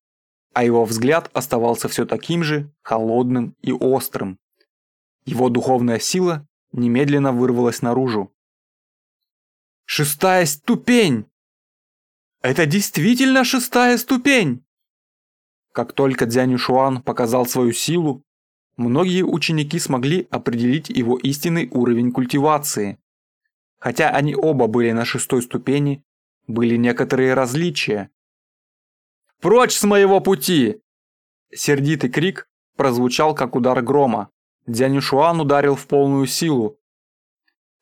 а его взгляд оставался все таким же холодным и острым. Его духовная сила немедленно вырвалась наружу. «Шестая ступень! Это действительно шестая ступень!» Как только Дзянюшуан показал свою силу, многие ученики смогли определить его истинный уровень культивации. Хотя они оба были на шестой ступени, были некоторые различия. «Прочь с моего пути!» Сердитый крик прозвучал, как удар грома. Дзянюшуан ударил в полную силу.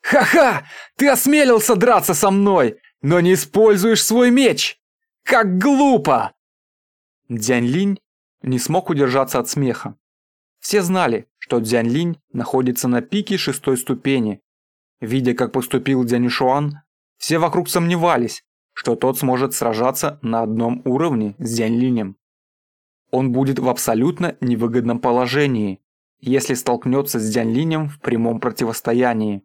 «Ха-ха! Ты осмелился драться со мной, но не используешь свой меч! Как глупо!» Дзянь Линь не смог удержаться от смеха. Все знали, что Дзянь Линь находится на пике шестой ступени. Видя, как поступил Дзянь Шуан, все вокруг сомневались, что тот сможет сражаться на одном уровне с Дзянь Линем. Он будет в абсолютно невыгодном положении, если столкнется с Дзянь Линем в прямом противостоянии.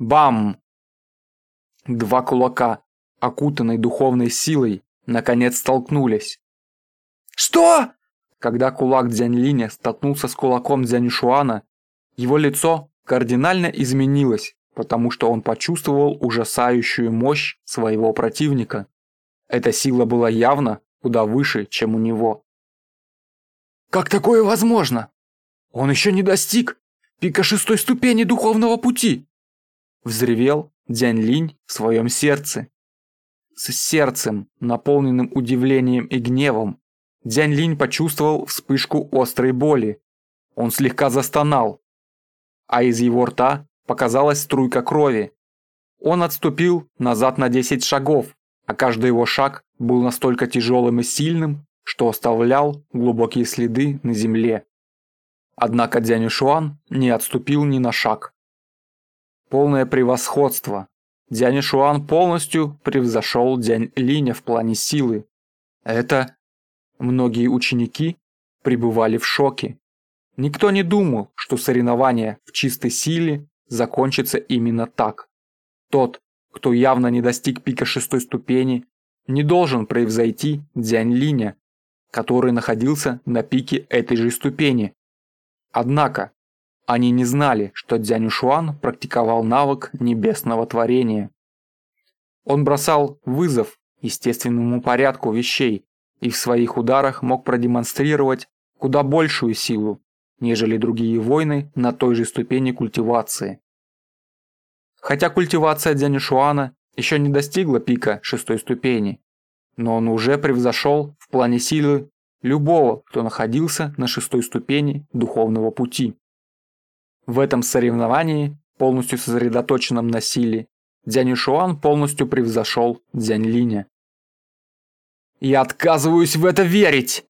Бам! Два кулака, окутанные духовной силой, наконец столкнулись. «Что?» Когда кулак Дзяньлиня столкнулся с кулаком Дзяньшуана, его лицо кардинально изменилось, потому что он почувствовал ужасающую мощь своего противника. Эта сила была явно куда выше, чем у него. «Как такое возможно? Он еще не достиг пика шестой ступени духовного пути!» Взревел Дзянь Линь в своем сердце. С сердцем, наполненным удивлением и гневом, Дзянь Линь почувствовал вспышку острой боли. Он слегка застонал, а из его рта показалась струйка крови. Он отступил назад на 10 шагов, а каждый его шаг был настолько тяжелым и сильным, что оставлял глубокие следы на земле. Однако Дзянь Шуан не отступил ни на шаг. Полное превосходство. Дзянь Шуан полностью превзошел Дзянь Линя в плане силы. Это Многие ученики пребывали в шоке. Никто не думал, что соревнование в чистой силе закончится именно так. Тот, кто явно не достиг пика шестой ступени, не должен превзойти Дзянь Линя, который находился на пике этой же ступени. Однако, они не знали, что Дзянь Шуан практиковал навык небесного творения. Он бросал вызов естественному порядку вещей, и в своих ударах мог продемонстрировать куда большую силу, нежели другие воины на той же ступени культивации. Хотя культивация Дзянишуана еще не достигла пика шестой ступени, но он уже превзошел в плане силы любого, кто находился на шестой ступени духовного пути. В этом соревновании, полностью сосредоточенном на силе, Дзянишуан полностью превзошел Дзяньлиня. Я отказываюсь в это верить!»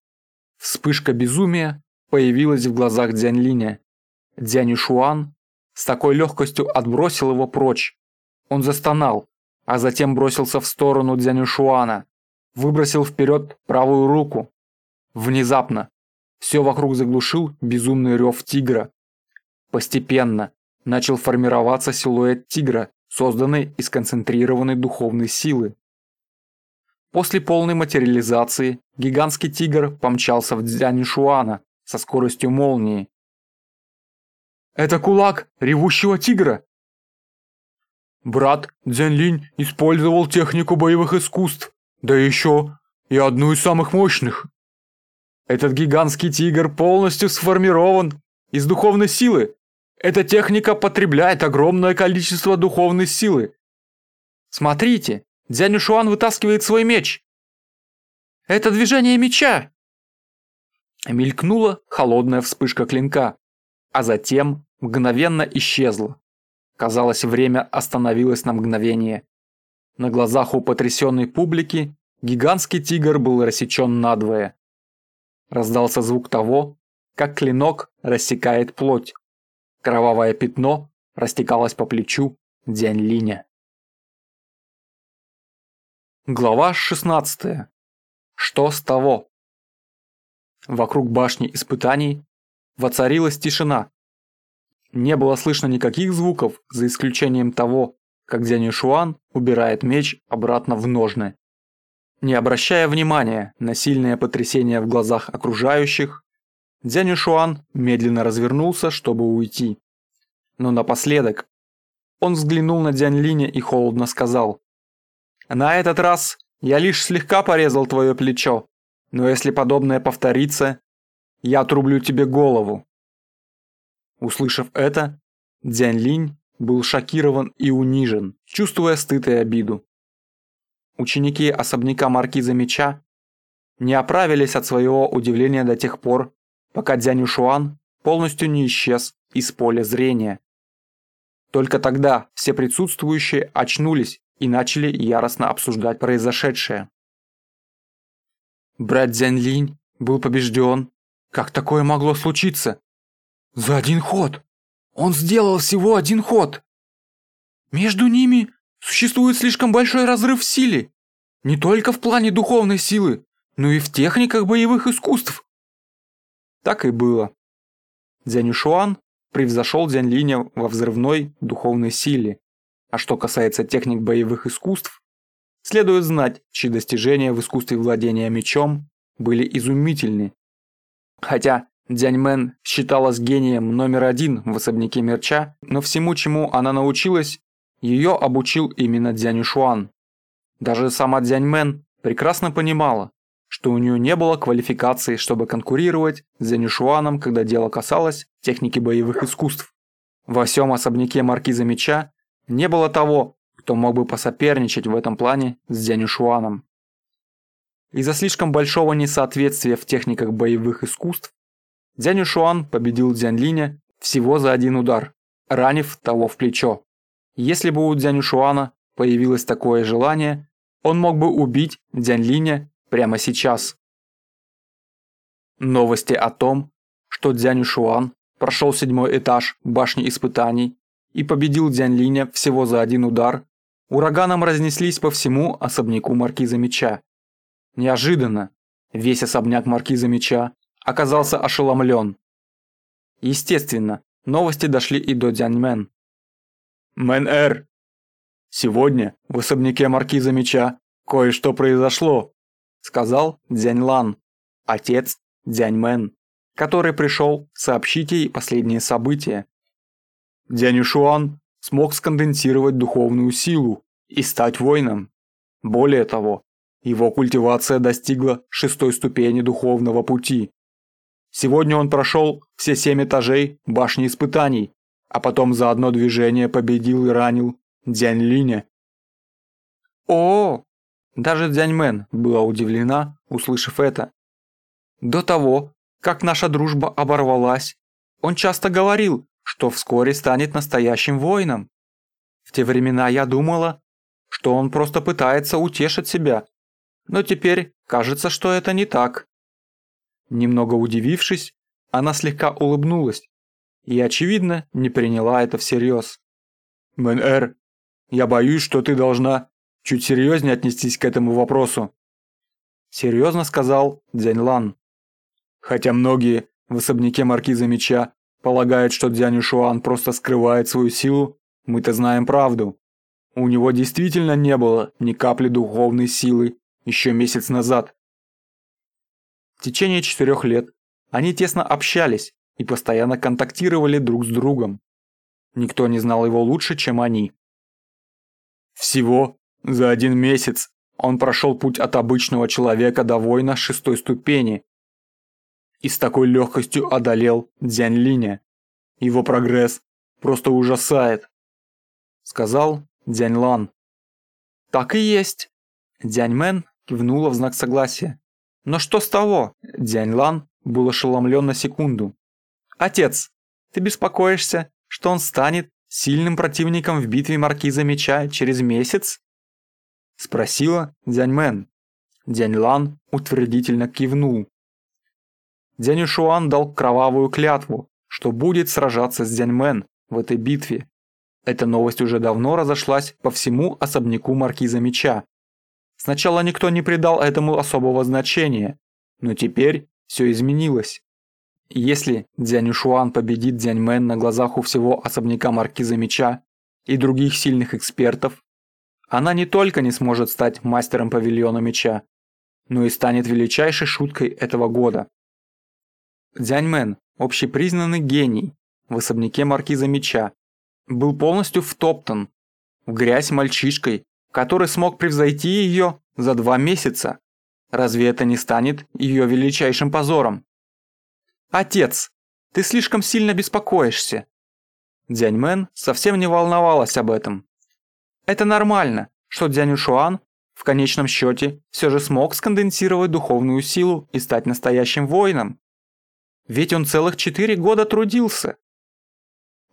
Вспышка безумия появилась в глазах Дзянь Линя. Дзянь Шуан с такой легкостью отбросил его прочь. Он застонал, а затем бросился в сторону Дзянь Шуана, выбросил вперед правую руку. Внезапно все вокруг заглушил безумный рев тигра. Постепенно начал формироваться силуэт тигра, созданный из концентрированной духовной силы. После полной материализации гигантский тигр помчался в Дзянишуана со скоростью молнии. «Это кулак ревущего тигра!» Брат Дзянлинь использовал технику боевых искусств, да еще и одну из самых мощных. Этот гигантский тигр полностью сформирован из духовной силы. Эта техника потребляет огромное количество духовной силы. Смотрите, Дзянь Шуан вытаскивает свой меч. Это движение меча. Мелькнула холодная вспышка клинка, а затем мгновенно исчезла. Казалось, время остановилось на мгновение. На глазах у потрясенной публики гигантский тигр был рассечен надвое. Раздался звук того, как клинок рассекает плоть. Кровавое пятно растекалось по плечу Дянь Линя. Глава 16. Что с того? Вокруг башни испытаний Воцарилась тишина. Не было слышно никаких звуков, за исключением того, как Дзянь Шуан убирает меч обратно в ножны. Не обращая внимания на сильное потрясение в глазах окружающих, Дзянь Шуан медленно развернулся, чтобы уйти. Но напоследок он взглянул на Дзянь Линя и холодно сказал. «На этот раз я лишь слегка порезал твое плечо, но если подобное повторится, я отрублю тебе голову». Услышав это, Дзянь Линь был шокирован и унижен, чувствуя стыд и обиду. Ученики особняка маркиза меча не оправились от своего удивления до тех пор, пока Дзянь Шуан полностью не исчез из поля зрения. Только тогда все присутствующие очнулись и начали яростно обсуждать произошедшее. Брат Дзянь Линь был побежден. Как такое могло случиться? За один ход. Он сделал всего один ход. Между ними существует слишком большой разрыв в силе. Не только в плане духовной силы, но и в техниках боевых искусств. Так и было. Дзянь Шуан превзошел Дзянь Линя во взрывной духовной силе. А что касается техник боевых искусств, следует знать, чьи достижения в искусстве владения мечом были изумительны. Хотя Дзяньмен считалась гением номер один в особняке Мерча, но всему, чему она научилась, ее обучил именно Дзянь Шуан. Даже сама Дзяньмен прекрасно понимала, что у нее не было квалификации, чтобы конкурировать с Дзянюшуаном, когда дело касалось техники боевых искусств. Во всем особняке маркиза меча не было того, кто мог бы посоперничать в этом плане с Дзянюшуаном. Из-за слишком большого несоответствия в техниках боевых искусств, Дзянюшуан победил Дзянлиня всего за один удар, ранив того в плечо. Если бы у Дзянюшуана появилось такое желание, он мог бы убить Дзянлиня прямо сейчас. Новости о том, что Дзянь Шуан прошел седьмой этаж башни испытаний и победил Дзянь Линя всего за один удар, ураганом разнеслись по всему особняку Маркиза Меча. Неожиданно весь особняк Маркиза Меча оказался ошеломлен. Естественно, новости дошли и до Дзянь Мэн. «Мэн-эр, сегодня в особняке Маркиза Меча кое-что произошло», сказал Дзяньлан, отец Дзяньмен, который пришел сообщить ей последние события. Дзянюшуан смог сконденсировать духовную силу и стать воином. Более того, его культивация достигла шестой ступени духовного пути. Сегодня он прошел все семь этажей башни испытаний, а потом за одно движение победил и ранил Дзянь Линя. «О, даже Дзяньмен была удивлена, услышав это. До того, как наша дружба оборвалась, он часто говорил, что вскоре станет настоящим воином. В те времена я думала, что он просто пытается утешить себя, но теперь кажется, что это не так. Немного удивившись, она слегка улыбнулась и, очевидно, не приняла это всерьез. «Мэн-эр, я боюсь, что ты должна чуть серьезнее отнестись к этому вопросу. Серьезно сказал Дзянь Лан. Хотя многие в особняке маркиза меча полагают, что Дзянь Шуан просто скрывает свою силу, мы-то знаем правду. У него действительно не было ни капли духовной силы еще месяц назад. В течение четырех лет они тесно общались и постоянно контактировали друг с другом. Никто не знал его лучше, чем они. Всего за один месяц он прошел путь от обычного человека до воина шестой ступени и с такой легкостью одолел Дзянь Линя. Его прогресс просто ужасает, сказал Дзянь Лан. Так и есть. Дзянь Мэн кивнула в знак согласия. Но что с того? Дзянь Лан был ошеломлен на секунду. Отец, ты беспокоишься, что он станет сильным противником в битве Маркиза Меча через месяц? Спросила Дзяньмен. Дзяньлан утвердительно кивнул. Дзянюшуан дал кровавую клятву, что будет сражаться с Дзяньмен в этой битве. Эта новость уже давно разошлась по всему особняку Маркиза Меча. Сначала никто не придал этому особого значения, но теперь все изменилось. Если Дзянь Шуан победит Дзянь Мэн на глазах у всего особняка Маркиза Меча и других сильных экспертов, она не только не сможет стать мастером павильона меча, но и станет величайшей шуткой этого года. Дзянь Мэн, общепризнанный гений в особняке Маркиза Меча, был полностью втоптан в грязь мальчишкой, который смог превзойти ее за два месяца. Разве это не станет ее величайшим позором? «Отец, ты слишком сильно беспокоишься». Дзяньмен совсем не волновалась об этом. Это нормально, что Дзянь Шуан в конечном счете все же смог сконденсировать духовную силу и стать настоящим воином. Ведь он целых четыре года трудился.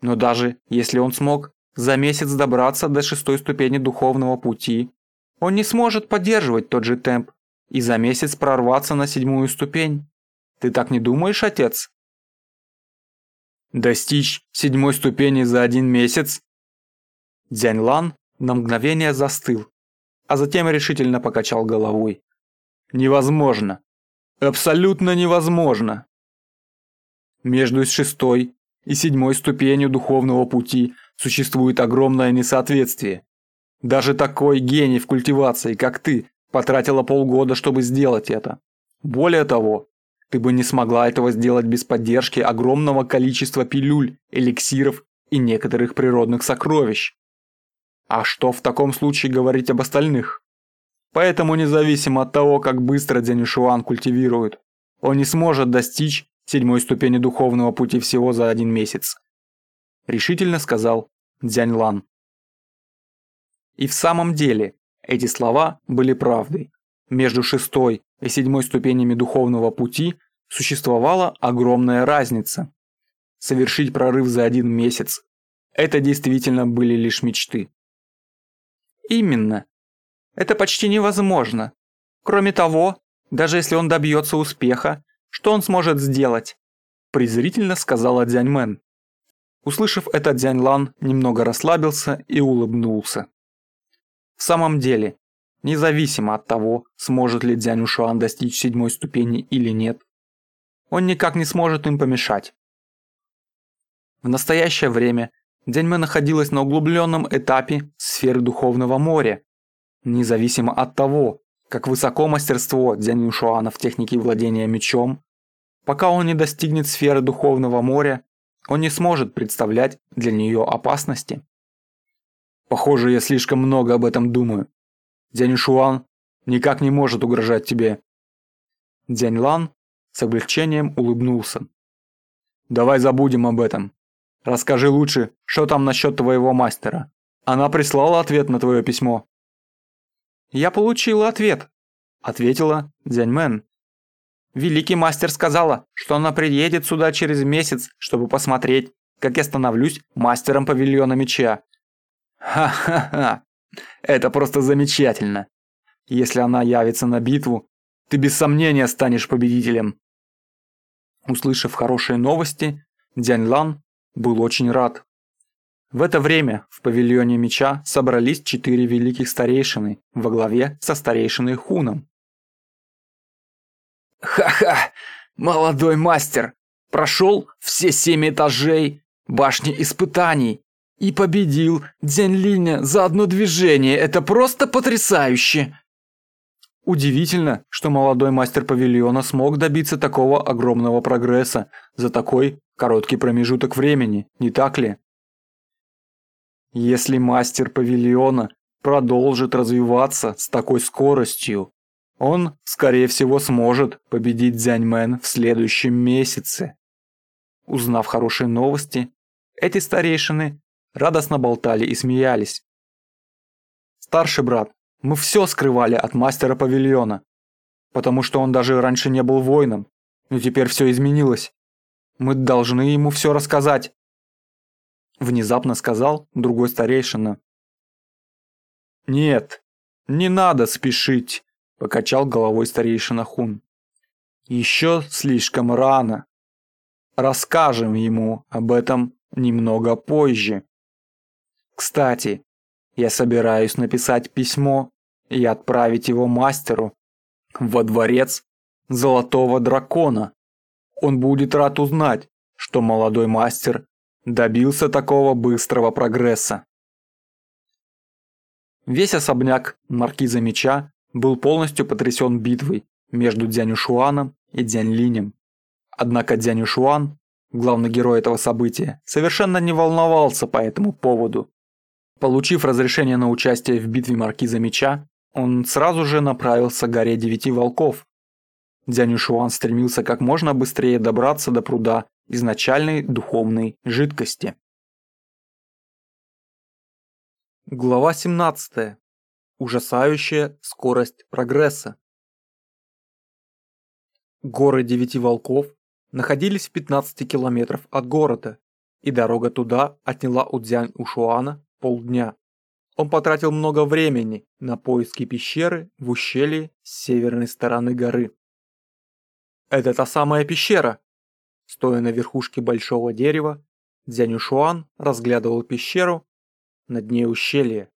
Но даже если он смог за месяц добраться до шестой ступени духовного пути, он не сможет поддерживать тот же темп и за месяц прорваться на седьмую ступень. Ты так не думаешь, отец? Достичь седьмой ступени за один месяц? Дзянь Лан на мгновение застыл, а затем решительно покачал головой. Невозможно. Абсолютно невозможно. Между шестой и седьмой ступенью духовного пути существует огромное несоответствие. Даже такой гений в культивации, как ты, потратила полгода, чтобы сделать это. Более того, ты бы не смогла этого сделать без поддержки огромного количества пилюль, эликсиров и некоторых природных сокровищ. А что в таком случае говорить об остальных? Поэтому независимо от того, как быстро Дзянишуан культивирует, он не сможет достичь седьмой ступени духовного пути всего за один месяц. Решительно сказал Дзяньлан. И в самом деле, эти слова были правдой. Между шестой и седьмой ступенями духовного пути существовала огромная разница. Совершить прорыв за один месяц – это действительно были лишь мечты. Именно. Это почти невозможно. Кроме того, даже если он добьется успеха, что он сможет сделать? Презрительно сказала Дзяньмен. Услышав это, Дзяньлан немного расслабился и улыбнулся. В самом деле, независимо от того, сможет ли Дзянь Ушуан достичь седьмой ступени или нет, он никак не сможет им помешать. В настоящее время Дзяньме находилась на углубленном этапе сферы духовного моря. Независимо от того, как высоко мастерство Дзянь Юшуана в технике владения мечом, пока он не достигнет сферы духовного моря, он не сможет представлять для нее опасности. Похоже, я слишком много об этом думаю. Дзянь Шуан никак не может угрожать тебе. Дзянь Лан с облегчением улыбнулся. Давай забудем об этом. Расскажи лучше, что там насчет твоего мастера. Она прислала ответ на твое письмо. Я получила ответ, ответила Дзяньмен. Великий мастер сказала, что она приедет сюда через месяц, чтобы посмотреть, как я становлюсь мастером павильона меча. Ха-ха-ха, это просто замечательно. Если она явится на битву, ты без сомнения станешь победителем. Услышав хорошие новости, Дянь Лан был очень рад. В это время в павильоне меча собрались четыре великих старейшины во главе со старейшиной Хуном. «Ха-ха! Молодой мастер! Прошел все семь этажей башни испытаний и победил Дзянь Линя за одно движение! Это просто потрясающе!» Удивительно, что молодой мастер павильона смог добиться такого огромного прогресса за такой короткий промежуток времени, не так ли? Если мастер павильона продолжит развиваться с такой скоростью, он, скорее всего, сможет победить Дзяньмен в следующем месяце. Узнав хорошие новости, эти старейшины радостно болтали и смеялись. Старший брат, мы все скрывали от мастера павильона, потому что он даже раньше не был воином, но теперь все изменилось. Мы должны ему все рассказать. Внезапно сказал другой старейшина. Нет, не надо спешить, покачал головой старейшина Хун. Еще слишком рано. Расскажем ему об этом немного позже. Кстати, я собираюсь написать письмо и отправить его мастеру во дворец Золотого Дракона. Он будет рад узнать, что молодой мастер добился такого быстрого прогресса. Весь особняк маркиза Меча был полностью потрясен битвой между Дзянюшуаном и Дзяньлинем. Однако Дзянюшуан, главный герой этого события, совершенно не волновался по этому поводу. Получив разрешение на участие в битве маркиза Меча, он сразу же направился к горе Девяти Волков. Дзянюшуан стремился как можно быстрее добраться до пруда изначальной духовной жидкости. Глава 17. Ужасающая скорость прогресса. Горы Девяти Волков находились в 15 километров от города, и дорога туда отняла у Дзянь Ушуана полдня. Он потратил много времени на поиски пещеры в ущелье с северной стороны горы. «Это та самая пещера!» Стоя на верхушке большого дерева, Дзянь Ушуан разглядывал пещеру на дне ущелья.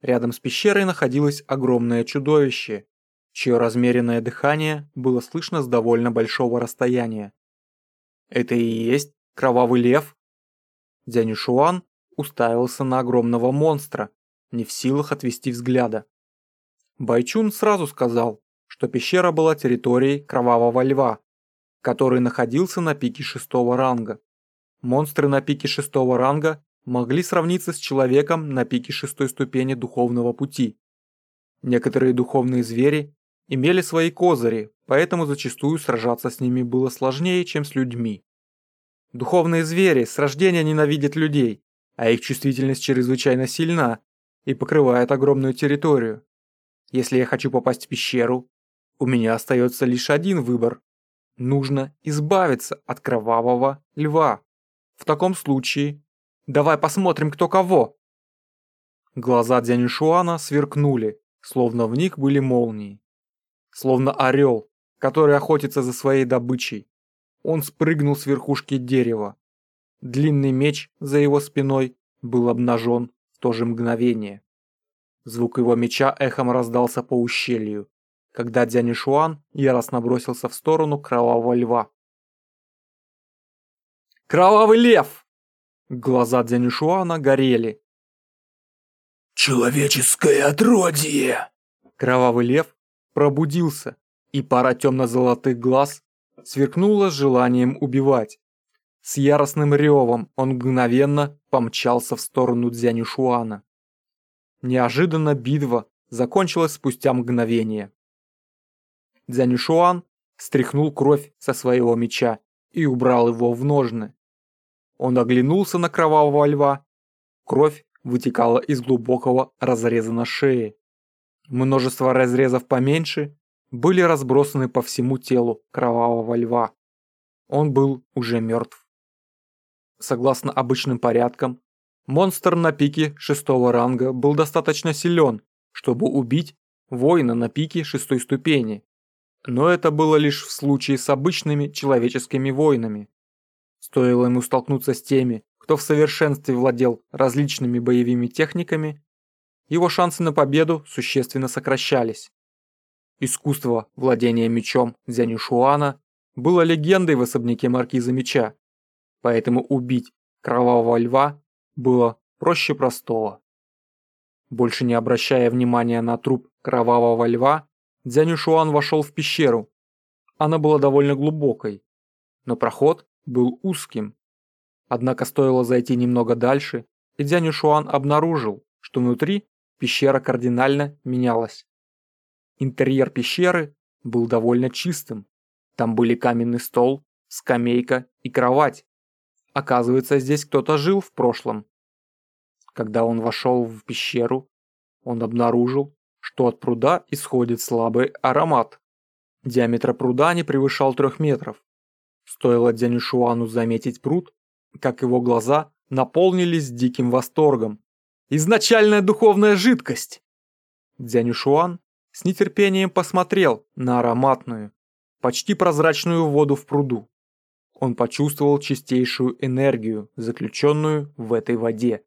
Рядом с пещерой находилось огромное чудовище, чье размеренное дыхание было слышно с довольно большого расстояния. Это и есть кровавый лев? Дянь Шуан уставился на огромного монстра, не в силах отвести взгляда. Байчун сразу сказал, что пещера была территорией кровавого льва, который находился на пике шестого ранга. Монстры на пике шестого ранга могли сравниться с человеком на пике шестой ступени духовного пути. Некоторые духовные звери имели свои козыри, поэтому зачастую сражаться с ними было сложнее, чем с людьми. Духовные звери с рождения ненавидят людей, а их чувствительность чрезвычайно сильна и покрывает огромную территорию. Если я хочу попасть в пещеру, у меня остается лишь один выбор. Нужно избавиться от кровавого льва. В таком случае Давай посмотрим, кто кого!» Глаза Дзянишуана сверкнули, словно в них были молнии. Словно орел, который охотится за своей добычей. Он спрыгнул с верхушки дерева. Длинный меч за его спиной был обнажен в то же мгновение. Звук его меча эхом раздался по ущелью, когда Дзянишуан яростно бросился в сторону кровавого льва. «Кровавый лев!» Глаза Дзянишуана горели. «Человеческое отродье!» Кровавый лев пробудился, и пара темно-золотых глаз сверкнула с желанием убивать. С яростным ревом он мгновенно помчался в сторону Дзянишуана. Неожиданно битва закончилась спустя мгновение. Дзянишуан стряхнул кровь со своего меча и убрал его в ножны. Он оглянулся на кровавого льва. Кровь вытекала из глубокого разреза на шее. Множество разрезов поменьше были разбросаны по всему телу кровавого льва. Он был уже мертв. Согласно обычным порядкам, монстр на пике шестого ранга был достаточно силен, чтобы убить воина на пике шестой ступени. Но это было лишь в случае с обычными человеческими воинами. Стоило ему столкнуться с теми, кто в совершенстве владел различными боевыми техниками, его шансы на победу существенно сокращались. Искусство владения мечом Дзянюшуана было легендой в особняке маркиза меча, поэтому убить кровавого льва было проще простого. Больше не обращая внимания на труп кровавого льва, Дзянюшуан вошел в пещеру. Она была довольно глубокой, но проход был узким. Однако стоило зайти немного дальше, и Дзянь Шуан обнаружил, что внутри пещера кардинально менялась. Интерьер пещеры был довольно чистым. Там были каменный стол, скамейка и кровать. Оказывается, здесь кто-то жил в прошлом. Когда он вошел в пещеру, он обнаружил, что от пруда исходит слабый аромат. Диаметр пруда не превышал трех метров. Стоило Дзянюшуану заметить пруд, как его глаза наполнились диким восторгом. «Изначальная духовная жидкость!» Дзянюшуан с нетерпением посмотрел на ароматную, почти прозрачную воду в пруду. Он почувствовал чистейшую энергию, заключенную в этой воде.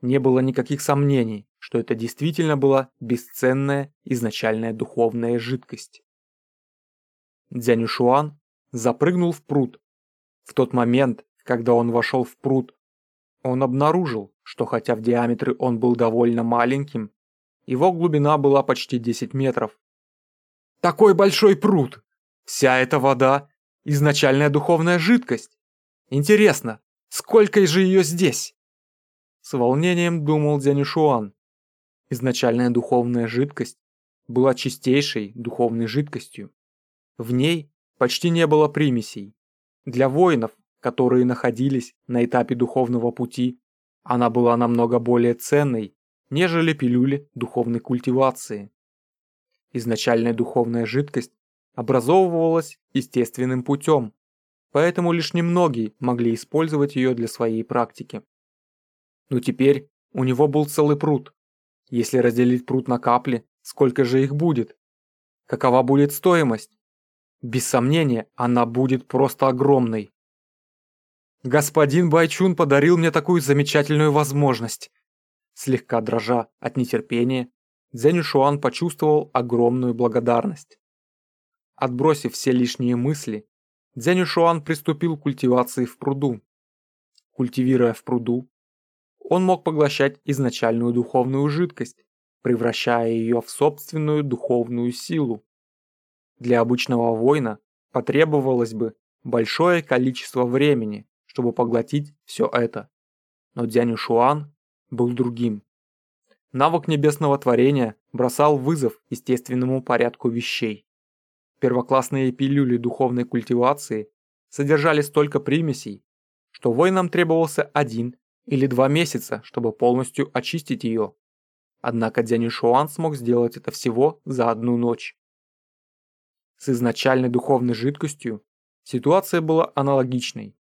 Не было никаких сомнений, что это действительно была бесценная изначальная духовная жидкость. Дзянюшуан запрыгнул в пруд. В тот момент, когда он вошел в пруд, он обнаружил, что хотя в диаметре он был довольно маленьким, его глубина была почти 10 метров. Такой большой пруд! Вся эта вода – изначальная духовная жидкость. Интересно, сколько же ее здесь? С волнением думал Дзянюшуан. Изначальная духовная жидкость была чистейшей духовной жидкостью. В ней почти не было примесей. Для воинов, которые находились на этапе духовного пути, она была намного более ценной, нежели пилюли духовной культивации. Изначальная духовная жидкость образовывалась естественным путем, поэтому лишь немногие могли использовать ее для своей практики. Но теперь у него был целый пруд. Если разделить пруд на капли, сколько же их будет? Какова будет стоимость? Без сомнения, она будет просто огромной. Господин Байчун подарил мне такую замечательную возможность. Слегка дрожа от нетерпения, Цзэнь Шуан почувствовал огромную благодарность. Отбросив все лишние мысли, Цзэнь Шуан приступил к культивации в пруду. Культивируя в пруду, он мог поглощать изначальную духовную жидкость, превращая ее в собственную духовную силу. Для обычного воина потребовалось бы большое количество времени, чтобы поглотить все это. Но Дзянь Шуан был другим. Навык небесного творения бросал вызов естественному порядку вещей. Первоклассные пилюли духовной культивации содержали столько примесей, что воинам требовался один или два месяца, чтобы полностью очистить ее. Однако Дзянь Шуан смог сделать это всего за одну ночь. С изначальной духовной жидкостью ситуация была аналогичной.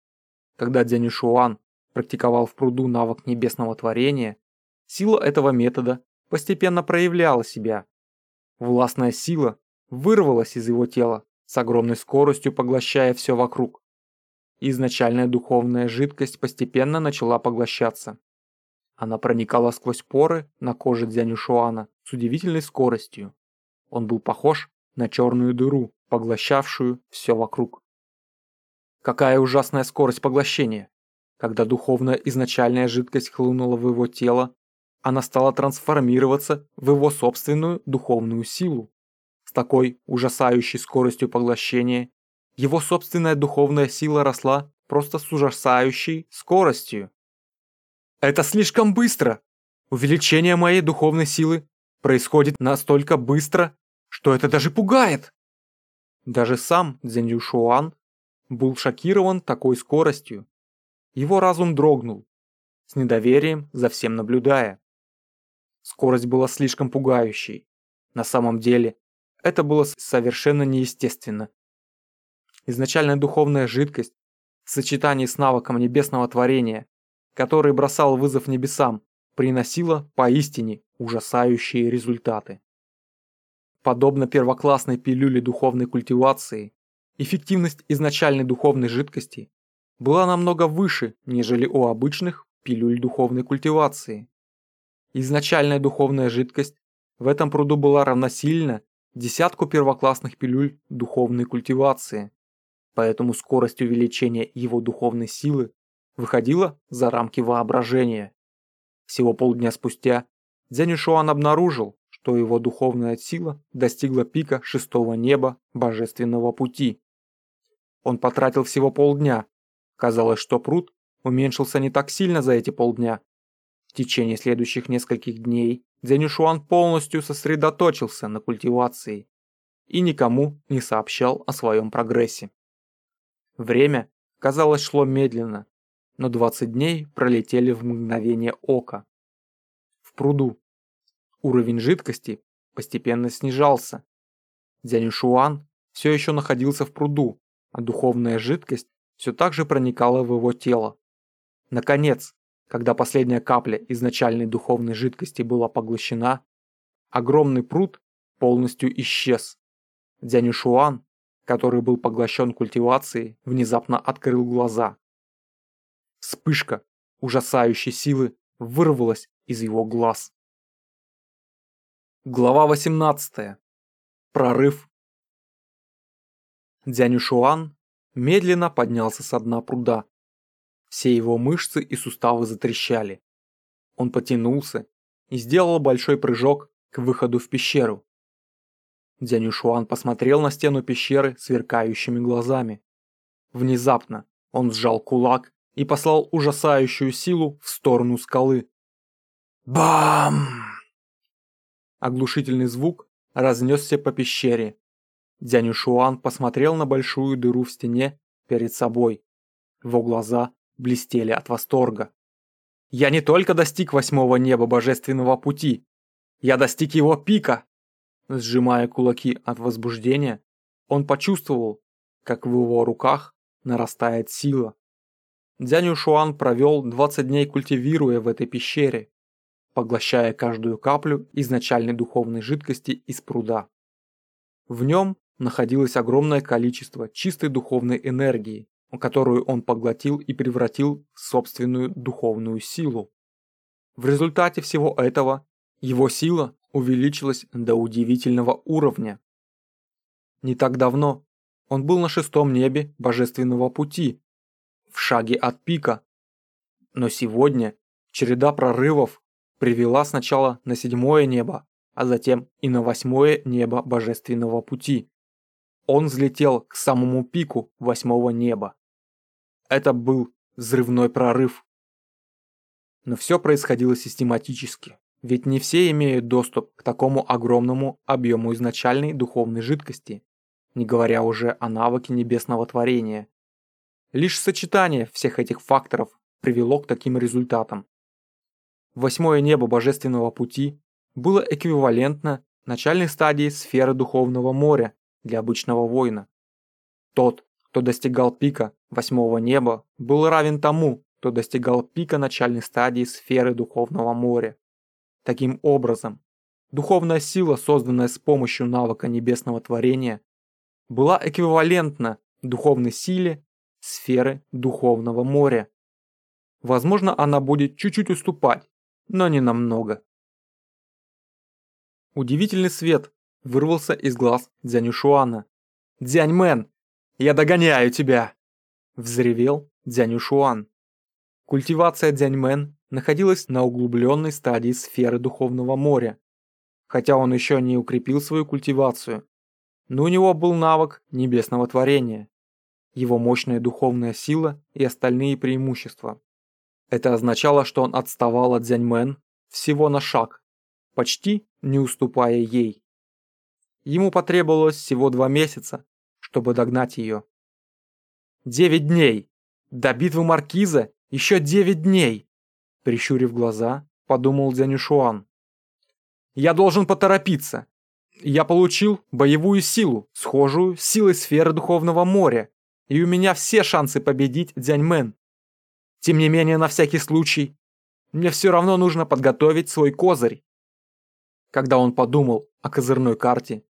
Когда Дзянь Шуан практиковал в пруду навык небесного творения, сила этого метода постепенно проявляла себя. Властная сила вырвалась из его тела, с огромной скоростью поглощая все вокруг. Изначальная духовная жидкость постепенно начала поглощаться. Она проникала сквозь поры на коже Дзянюшуана с удивительной скоростью. Он был похож на черную дыру, поглощавшую все вокруг. Какая ужасная скорость поглощения! Когда духовная изначальная жидкость хлынула в его тело, она стала трансформироваться в его собственную духовную силу. С такой ужасающей скоростью поглощения, его собственная духовная сила росла просто с ужасающей скоростью. Это слишком быстро! Увеличение моей духовной силы происходит настолько быстро, что это даже пугает. Даже сам Цзэнь Шуан был шокирован такой скоростью. Его разум дрогнул, с недоверием за всем наблюдая. Скорость была слишком пугающей. На самом деле, это было совершенно неестественно. Изначальная духовная жидкость в сочетании с навыком небесного творения, который бросал вызов небесам, приносила поистине ужасающие результаты. Подобно первоклассной пилюле духовной культивации, эффективность изначальной духовной жидкости была намного выше, нежели у обычных пилюль духовной культивации. Изначальная духовная жидкость в этом пруду была равносильна десятку первоклассных пилюль духовной культивации, поэтому скорость увеличения его духовной силы выходила за рамки воображения. Всего полдня спустя Дзянюшуан обнаружил, что его духовная сила достигла пика шестого неба божественного пути. Он потратил всего полдня. Казалось, что пруд уменьшился не так сильно за эти полдня. В течение следующих нескольких дней Дзянюшуан полностью сосредоточился на культивации и никому не сообщал о своем прогрессе. Время, казалось, шло медленно, но 20 дней пролетели в мгновение ока. В пруду уровень жидкости постепенно снижался. Дзянюшуан все еще находился в пруду, а духовная жидкость все так же проникала в его тело. Наконец, когда последняя капля изначальной духовной жидкости была поглощена, огромный пруд полностью исчез. Дзянюшуан, который был поглощен культивацией, внезапно открыл глаза. Вспышка ужасающей силы вырвалась из его глаз. Глава 18. Прорыв. Дзянь Шуан медленно поднялся со дна пруда. Все его мышцы и суставы затрещали. Он потянулся и сделал большой прыжок к выходу в пещеру. Дзянюшуан посмотрел на стену пещеры сверкающими глазами. Внезапно он сжал кулак и послал ужасающую силу в сторону скалы. Бам! Оглушительный звук разнесся по пещере. Дзянюшуан посмотрел на большую дыру в стене перед собой. Его глаза блестели от восторга. «Я не только достиг восьмого неба божественного пути, я достиг его пика!» Сжимая кулаки от возбуждения, он почувствовал, как в его руках нарастает сила. Дзянь Шуан провел 20 дней культивируя в этой пещере, поглощая каждую каплю изначальной духовной жидкости из пруда. В нем находилось огромное количество чистой духовной энергии, которую он поглотил и превратил в собственную духовную силу. В результате всего этого его сила увеличилась до удивительного уровня. Не так давно он был на шестом небе божественного пути, в шаге от пика. Но сегодня череда прорывов привела сначала на седьмое небо, а затем и на восьмое небо божественного пути. Он взлетел к самому пику восьмого неба. Это был взрывной прорыв. Но все происходило систематически, ведь не все имеют доступ к такому огромному объему изначальной духовной жидкости не говоря уже о навыке небесного творения. Лишь сочетание всех этих факторов привело к таким результатам. Восьмое небо божественного пути было эквивалентно начальной стадии сферы духовного моря для обычного воина. Тот, кто достигал пика восьмого неба, был равен тому, кто достигал пика начальной стадии сферы духовного моря. Таким образом, духовная сила, созданная с помощью навыка небесного творения, была эквивалентна духовной силе сферы духовного моря. Возможно, она будет чуть-чуть уступать, но не намного. Удивительный свет вырвался из глаз Дзянюшуана. «Дзяньмен, я догоняю тебя!» Взревел Дзянюшуан. Культивация Дзяньмен находилась на углубленной стадии сферы духовного моря, хотя он еще не укрепил свою культивацию но у него был навык небесного творения, его мощная духовная сила и остальные преимущества. Это означало, что он отставал от Зяньмен всего на шаг, почти не уступая ей. Ему потребовалось всего два месяца, чтобы догнать ее. «Девять дней! До битвы Маркиза еще девять дней!» Прищурив глаза, подумал Дзянюшуан. «Я должен поторопиться, я получил боевую силу, схожую с силой сферы Духовного моря, и у меня все шансы победить Дзяньмен. Тем не менее, на всякий случай, мне все равно нужно подготовить свой козырь. Когда он подумал о козырной карте,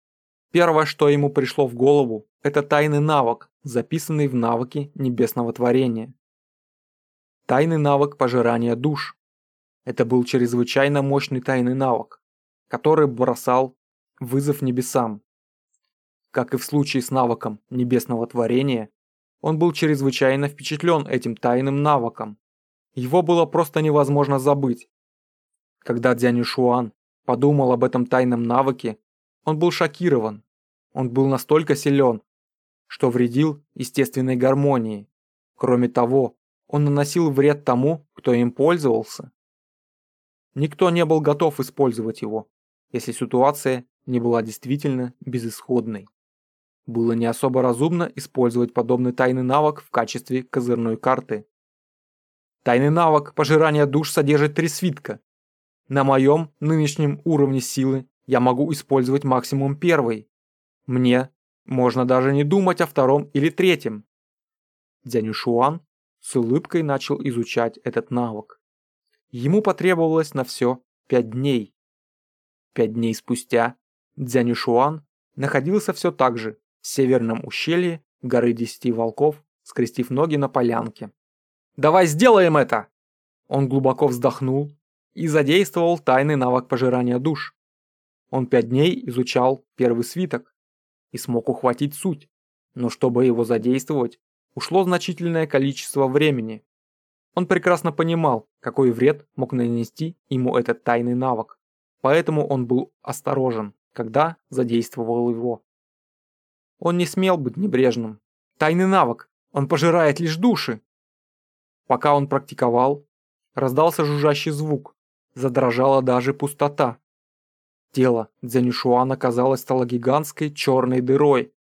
первое, что ему пришло в голову, это тайный навык, записанный в навыке небесного творения. Тайный навык пожирания душ. Это был чрезвычайно мощный тайный навык, который бросал вызов небесам. Как и в случае с навыком небесного творения, он был чрезвычайно впечатлен этим тайным навыком. Его было просто невозможно забыть. Когда Дзянь Шуан подумал об этом тайном навыке, он был шокирован. Он был настолько силен, что вредил естественной гармонии. Кроме того, он наносил вред тому, кто им пользовался. Никто не был готов использовать его, если ситуация не была действительно безысходной. Было не особо разумно использовать подобный тайный навык в качестве козырной карты. Тайный навык пожирания душ содержит три свитка. На моем нынешнем уровне силы я могу использовать максимум первый. Мне можно даже не думать о втором или третьем. Дзянь Шуан с улыбкой начал изучать этот навык. Ему потребовалось на все пять дней. Пять дней спустя Дзянюшуан находился все так же в северном ущелье горы Десяти Волков, скрестив ноги на полянке. «Давай сделаем это!» Он глубоко вздохнул и задействовал тайный навык пожирания душ. Он пять дней изучал первый свиток и смог ухватить суть, но чтобы его задействовать, ушло значительное количество времени. Он прекрасно понимал, какой вред мог нанести ему этот тайный навык, поэтому он был осторожен, когда задействовал его. Он не смел быть небрежным. Тайный навык, он пожирает лишь души. Пока он практиковал, раздался жужжащий звук, задрожала даже пустота. Тело Дзянюшуана, казалось, стало гигантской черной дырой,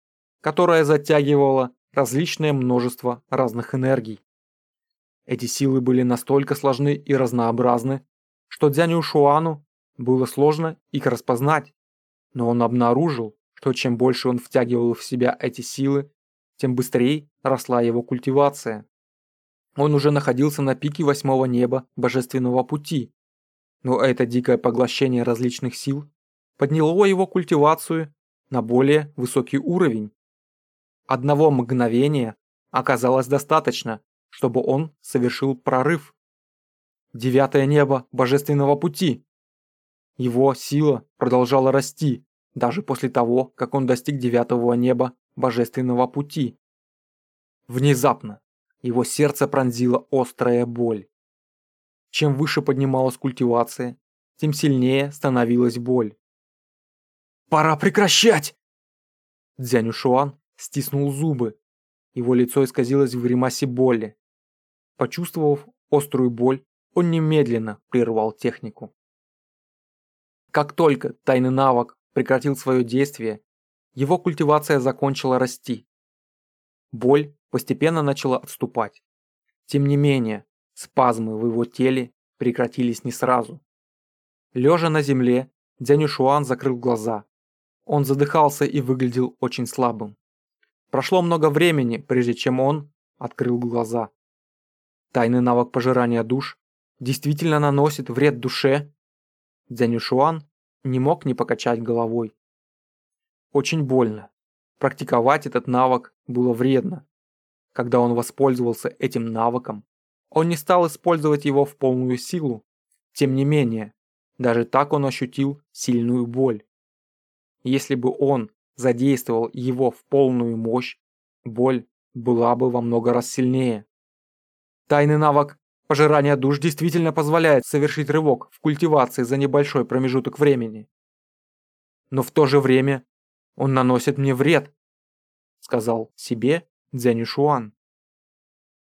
которая затягивала различное множество разных энергий. Эти силы были настолько сложны и разнообразны, что Дзянюшуану было сложно их распознать, но он обнаружил, что чем больше он втягивал в себя эти силы, тем быстрее росла его культивация. Он уже находился на пике восьмого неба божественного пути, но это дикое поглощение различных сил подняло его культивацию на более высокий уровень. Одного мгновения оказалось достаточно, чтобы он совершил прорыв. Девятое небо божественного пути. Его сила продолжала расти, даже после того, как он достиг девятого неба божественного пути. Внезапно его сердце пронзила острая боль. Чем выше поднималась культивация, тем сильнее становилась боль. «Пора прекращать!» Дзянь Шуан стиснул зубы. Его лицо исказилось в гримасе боли. Почувствовав острую боль, он немедленно прервал технику. Как только тайный навык прекратил свое действие, его культивация закончила расти. Боль постепенно начала отступать. Тем не менее, спазмы в его теле прекратились не сразу. Лежа на земле, Дзянь Шуан закрыл глаза. Он задыхался и выглядел очень слабым. Прошло много времени, прежде чем он открыл глаза. Тайный навык пожирания душ действительно наносит вред душе. Дзянюшуан не мог не покачать головой. Очень больно. Практиковать этот навык было вредно. Когда он воспользовался этим навыком, он не стал использовать его в полную силу. Тем не менее, даже так он ощутил сильную боль. Если бы он задействовал его в полную мощь, боль была бы во много раз сильнее. Тайный навык пожирания душ действительно позволяет совершить рывок в культивации за небольшой промежуток времени. Но в то же время он наносит мне вред, сказал себе Цзянь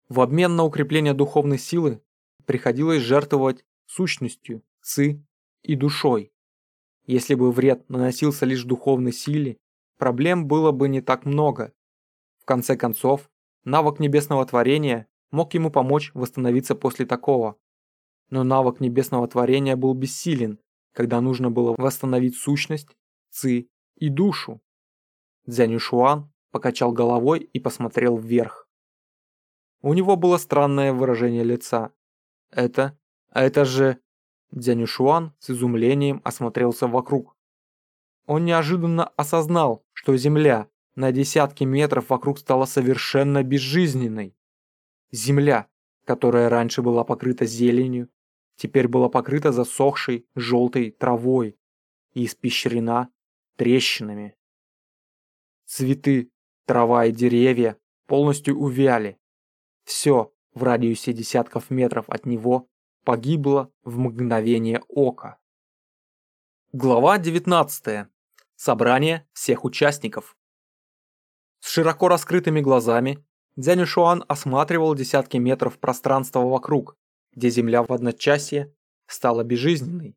В обмен на укрепление духовной силы приходилось жертвовать сущностью, ци и душой. Если бы вред наносился лишь духовной силе, проблем было бы не так много. В конце концов, навык небесного творения мог ему помочь восстановиться после такого. Но навык небесного творения был бессилен, когда нужно было восстановить сущность, ци и душу. Цзянь покачал головой и посмотрел вверх. У него было странное выражение лица. Это... это же... Дзянюшуан с изумлением осмотрелся вокруг. Он неожиданно осознал, что земля на десятки метров вокруг стала совершенно безжизненной. Земля, которая раньше была покрыта зеленью, теперь была покрыта засохшей желтой травой и испещрена трещинами. Цветы, трава и деревья полностью увяли. Все в радиусе десятков метров от него погибло в мгновение ока. Глава 19. Собрание всех участников. С широко раскрытыми глазами Дзянь Шуан осматривал десятки метров пространства вокруг, где земля в одночасье стала безжизненной.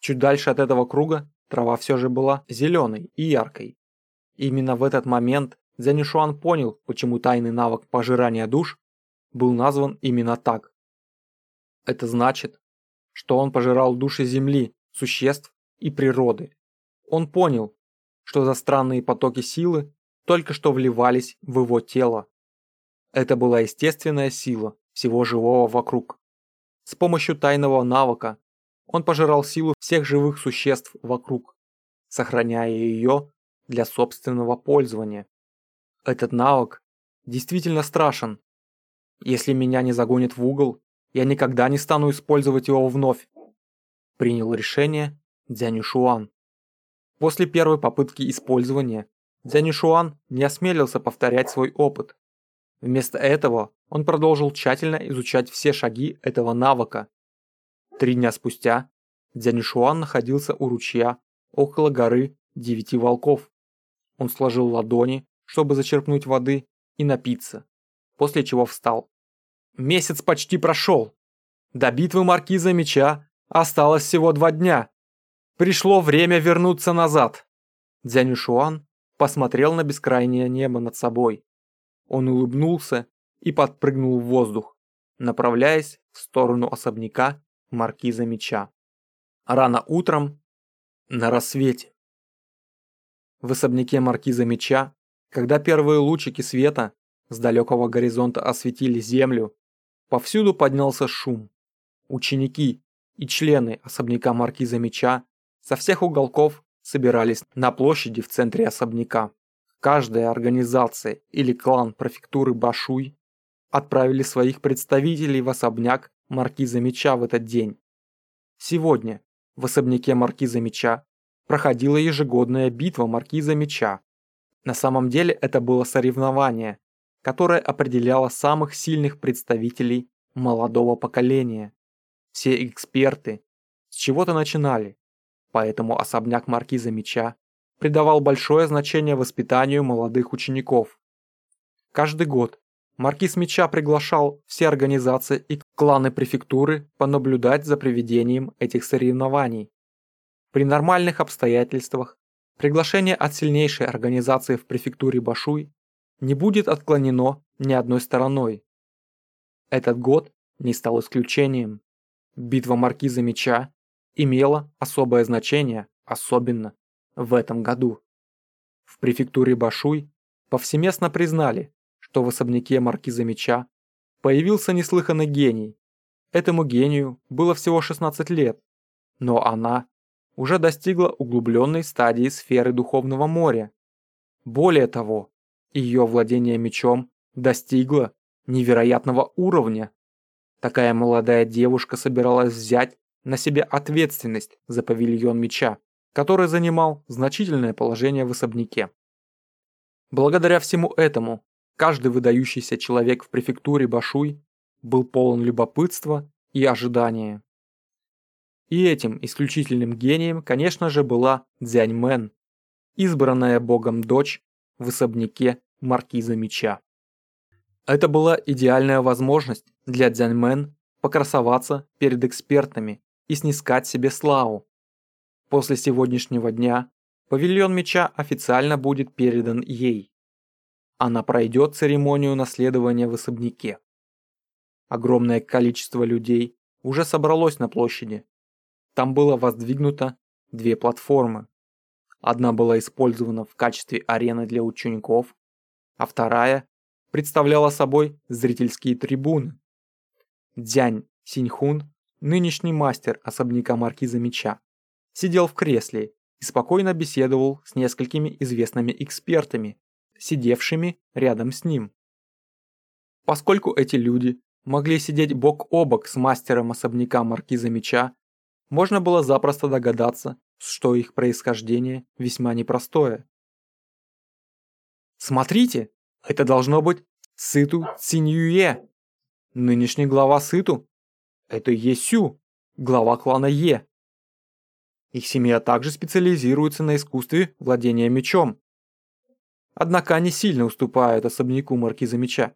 Чуть дальше от этого круга трава все же была зеленой и яркой. Именно в этот момент Дзянь Шуан понял, почему тайный навык пожирания душ был назван именно так. Это значит, что он пожирал души земли, существ и природы. Он понял, что за странные потоки силы только что вливались в его тело. Это была естественная сила всего живого вокруг. С помощью тайного навыка он пожирал силу всех живых существ вокруг, сохраняя ее для собственного пользования. Этот навык действительно страшен. Если меня не загонят в угол, я никогда не стану использовать его вновь. Принял решение Дзянь Шуан. После первой попытки использования Дзянь Шуан не осмелился повторять свой опыт. Вместо этого он продолжил тщательно изучать все шаги этого навыка. Три дня спустя Дзянишуан находился у ручья около горы Девяти Волков. Он сложил ладони, чтобы зачерпнуть воды и напиться, после чего встал. Месяц почти прошел. До битвы Маркиза Меча осталось всего два дня. Пришло время вернуться назад. Дзянишуан посмотрел на бескрайнее небо над собой. Он улыбнулся и подпрыгнул в воздух, направляясь в сторону особняка Маркиза Меча. Рано утром, на рассвете. В особняке Маркиза Меча, когда первые лучики света с далекого горизонта осветили землю, повсюду поднялся шум. Ученики и члены особняка Маркиза Меча со всех уголков собирались на площади в центре особняка. Каждая организация или клан префектуры Башуй отправили своих представителей в особняк Маркиза Меча в этот день. Сегодня в особняке Маркиза Меча проходила ежегодная битва Маркиза Меча. На самом деле это было соревнование, которое определяло самых сильных представителей молодого поколения. Все эксперты с чего-то начинали, поэтому особняк Маркиза Меча придавал большое значение воспитанию молодых учеников. Каждый год Маркиз Меча приглашал все организации и кланы префектуры понаблюдать за проведением этих соревнований. При нормальных обстоятельствах приглашение от сильнейшей организации в префектуре Башуй не будет отклонено ни одной стороной. Этот год не стал исключением. Битва Маркиза Меча имела особое значение, особенно в этом году. В префектуре Башуй повсеместно признали, что в особняке маркиза Меча появился неслыханный гений. Этому гению было всего 16 лет, но она уже достигла углубленной стадии сферы духовного моря. Более того, ее владение мечом достигло невероятного уровня. Такая молодая девушка собиралась взять на себя ответственность за павильон меча, который занимал значительное положение в особняке. Благодаря всему этому Каждый выдающийся человек в префектуре Башуй был полон любопытства и ожидания. И этим исключительным гением, конечно же, была Дзяньмен, избранная богом дочь в особняке маркиза меча. Это была идеальная возможность для Дзяньмен покрасоваться перед экспертами и снискать себе славу. После сегодняшнего дня павильон меча официально будет передан ей она пройдет церемонию наследования в особняке. Огромное количество людей уже собралось на площади. Там было воздвигнуто две платформы. Одна была использована в качестве арены для учеников, а вторая представляла собой зрительские трибуны. Дзянь Синьхун, нынешний мастер особняка Маркиза Меча, сидел в кресле и спокойно беседовал с несколькими известными экспертами сидевшими рядом с ним. Поскольку эти люди могли сидеть бок о бок с мастером особняка Маркиза Меча, можно было запросто догадаться, что их происхождение весьма непростое. «Смотрите, это должно быть Сыту Циньюе, нынешний глава Сыту. Это Есю, глава клана Е. Их семья также специализируется на искусстве владения мечом однако они сильно уступают особняку маркиза меча.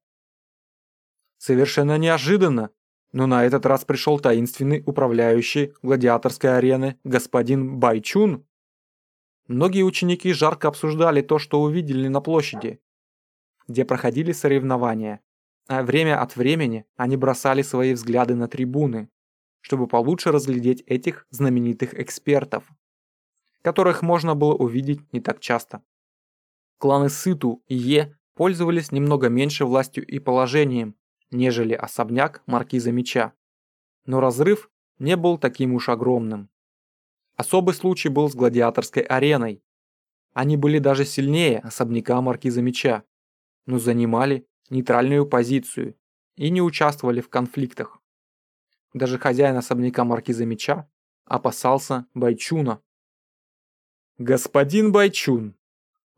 Совершенно неожиданно, но на этот раз пришел таинственный управляющий гладиаторской арены господин Байчун. Многие ученики жарко обсуждали то, что увидели на площади, где проходили соревнования, а время от времени они бросали свои взгляды на трибуны, чтобы получше разглядеть этих знаменитых экспертов, которых можно было увидеть не так часто. Кланы Сыту и Е пользовались немного меньше властью и положением, нежели особняк Маркиза Меча. Но разрыв не был таким уж огромным. Особый случай был с гладиаторской ареной. Они были даже сильнее особняка Маркиза Меча, но занимали нейтральную позицию и не участвовали в конфликтах. Даже хозяин особняка Маркиза Меча опасался Байчуна. «Господин Байчун,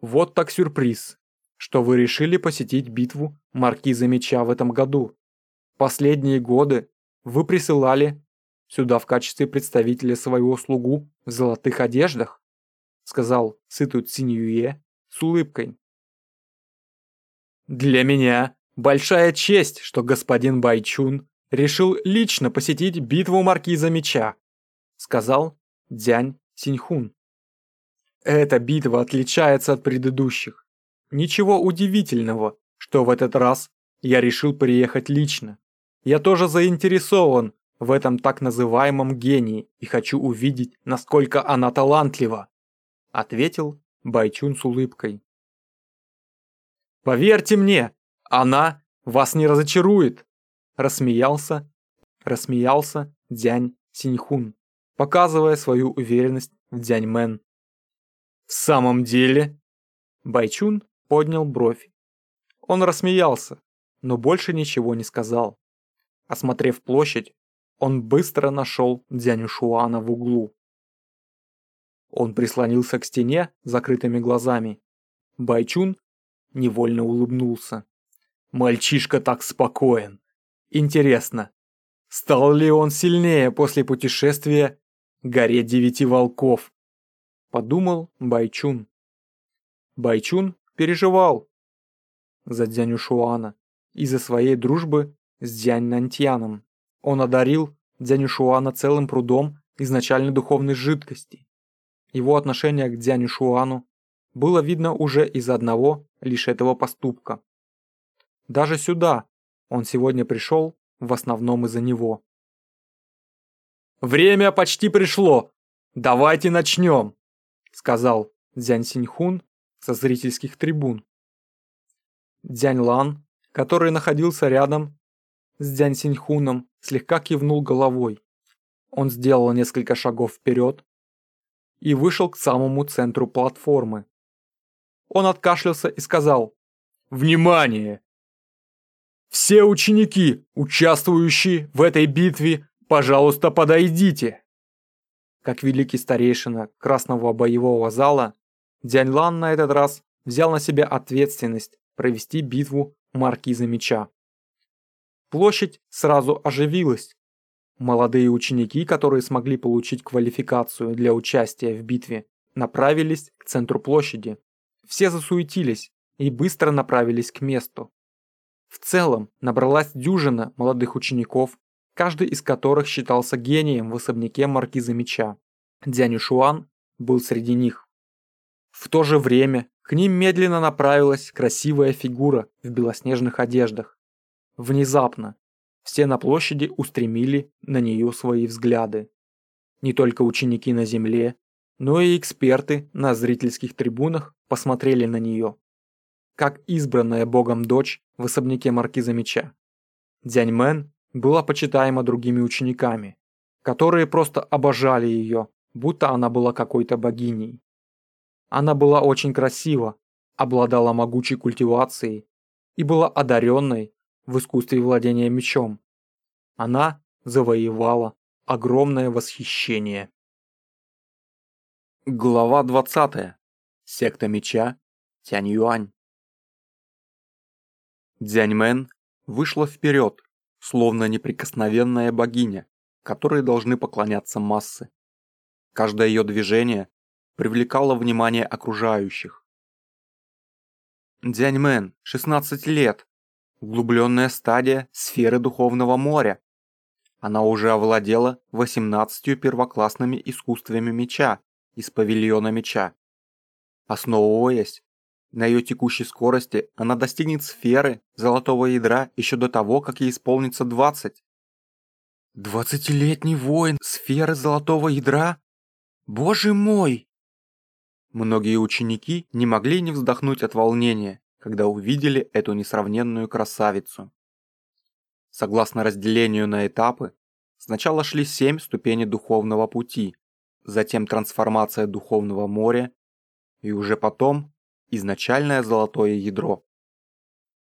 вот так сюрприз. что вы решили посетить битву Маркиза Меча в этом году. Последние годы вы присылали сюда в качестве представителя своего слугу в золотых одеждах, сказал Сыту Циньюе с улыбкой. Для меня большая честь, что господин Байчун решил лично посетить битву Маркиза Меча, сказал Дянь Синьхун. Эта битва отличается от предыдущих. Ничего удивительного, что в этот раз я решил приехать лично. Я тоже заинтересован в этом так называемом гении и хочу увидеть, насколько она талантлива», — ответил Байчун с улыбкой. «Поверьте мне, она вас не разочарует», — рассмеялся, рассмеялся Дянь Синьхун, показывая свою уверенность в Дяньмен. «В самом деле?» Байчун поднял бровь. Он рассмеялся, но больше ничего не сказал. Осмотрев площадь, он быстро нашел дядю Шуана в углу. Он прислонился к стене закрытыми глазами. Байчун невольно улыбнулся. Мальчишка так спокоен. Интересно, стал ли он сильнее после путешествия горе девяти волков? Подумал Байчун. Байчун переживал за дядю Шуана и за своей дружбы с дянь Нантьяном. Он одарил дяню Шуана целым прудом изначальной духовной жидкости. Его отношение к дяню Шуану было видно уже из одного лишь этого поступка. Даже сюда он сегодня пришел в основном из-за него. «Время почти пришло! Давайте начнем!» сказал Дзянь Синьхун со зрительских трибун. Дзянь Лан, который находился рядом с Дзянь Синьхуном, слегка кивнул головой. Он сделал несколько шагов вперед и вышел к самому центру платформы. Он откашлялся и сказал «Внимание! Все ученики, участвующие в этой битве, пожалуйста, подойдите!» Как великий старейшина Красного боевого зала, Дянь Лан на этот раз взял на себя ответственность провести битву Маркиза Меча. Площадь сразу оживилась. Молодые ученики, которые смогли получить квалификацию для участия в битве, направились к центру площади. Все засуетились и быстро направились к месту. В целом набралась дюжина молодых учеников, каждый из которых считался гением в особняке Маркиза Меча. Дянь Шуан был среди них. В то же время к ним медленно направилась красивая фигура в белоснежных одеждах. Внезапно все на площади устремили на нее свои взгляды. Не только ученики на земле, но и эксперты на зрительских трибунах посмотрели на нее. Как избранная богом дочь в особняке маркиза меча. Дяньмен была почитаема другими учениками, которые просто обожали ее, будто она была какой-то богиней. Она была очень красива, обладала могучей культивацией и была одаренной в искусстве владения мечом. Она завоевала огромное восхищение. Глава 20. Секта меча Тянь Юань. Дзяньмен вышла вперед, словно неприкосновенная богиня, которой должны поклоняться массы. Каждое ее движение привлекало внимание окружающих. Дзяньмен, 16 лет, углубленная стадия сферы духовного моря. Она уже овладела 18 первоклассными искусствами меча из павильона меча. Основываясь на ее текущей скорости, она достигнет сферы золотого ядра еще до того, как ей исполнится 20. Двадцатилетний воин сферы золотого ядра? Боже мой! Многие ученики не могли не вздохнуть от волнения, когда увидели эту несравненную красавицу. Согласно разделению на этапы, сначала шли семь ступеней духовного пути, затем трансформация духовного моря и уже потом изначальное золотое ядро.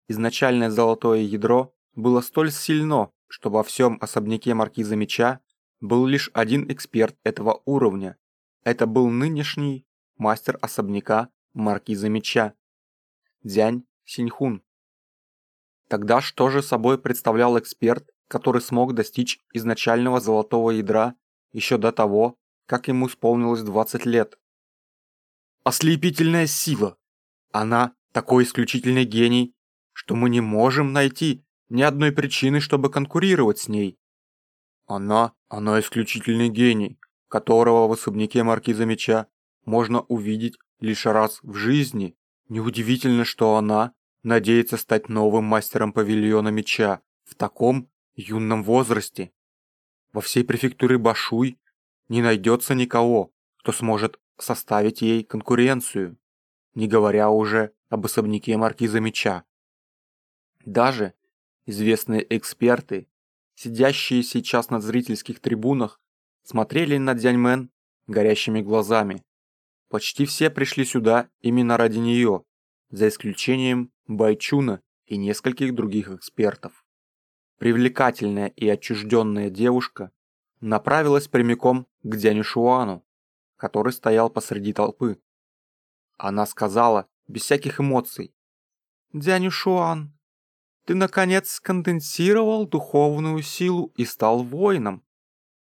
Изначальное золотое ядро было столь сильно, что во всем особняке маркиза меча был лишь один эксперт этого уровня, это был нынешний мастер особняка маркиза меча. Дзянь Синьхун. Тогда что же собой представлял эксперт, который смог достичь изначального золотого ядра еще до того, как ему исполнилось 20 лет? Ослепительная сила! Она такой исключительный гений, что мы не можем найти ни одной причины, чтобы конкурировать с ней. Она, она исключительный гений, которого в особняке Маркиза Меча можно увидеть лишь раз в жизни. Неудивительно, что она надеется стать новым мастером павильона меча в таком юном возрасте. Во всей префектуре Башуй не найдется никого, кто сможет составить ей конкуренцию, не говоря уже об особняке Маркиза Меча. Даже известные эксперты, сидящие сейчас на зрительских трибунах, смотрели на Дзяньмен горящими глазами. Почти все пришли сюда именно ради нее, за исключением Байчуна и нескольких других экспертов. Привлекательная и отчужденная девушка направилась прямиком к Дяню который стоял посреди толпы. Она сказала, без всяких эмоций, «Дяню Шуан, ты наконец сконденсировал духовную силу и стал воином.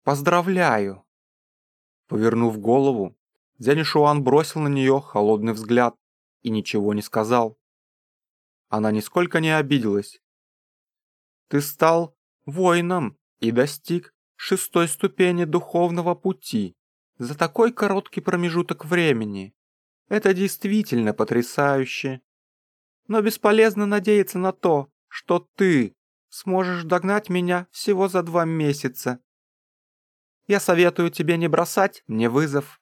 Поздравляю!» Повернув голову, Дядя Шуан бросил на нее холодный взгляд и ничего не сказал. Она нисколько не обиделась. «Ты стал воином и достиг шестой ступени духовного пути за такой короткий промежуток времени. Это действительно потрясающе. Но бесполезно надеяться на то, что ты сможешь догнать меня всего за два месяца. Я советую тебе не бросать мне вызов.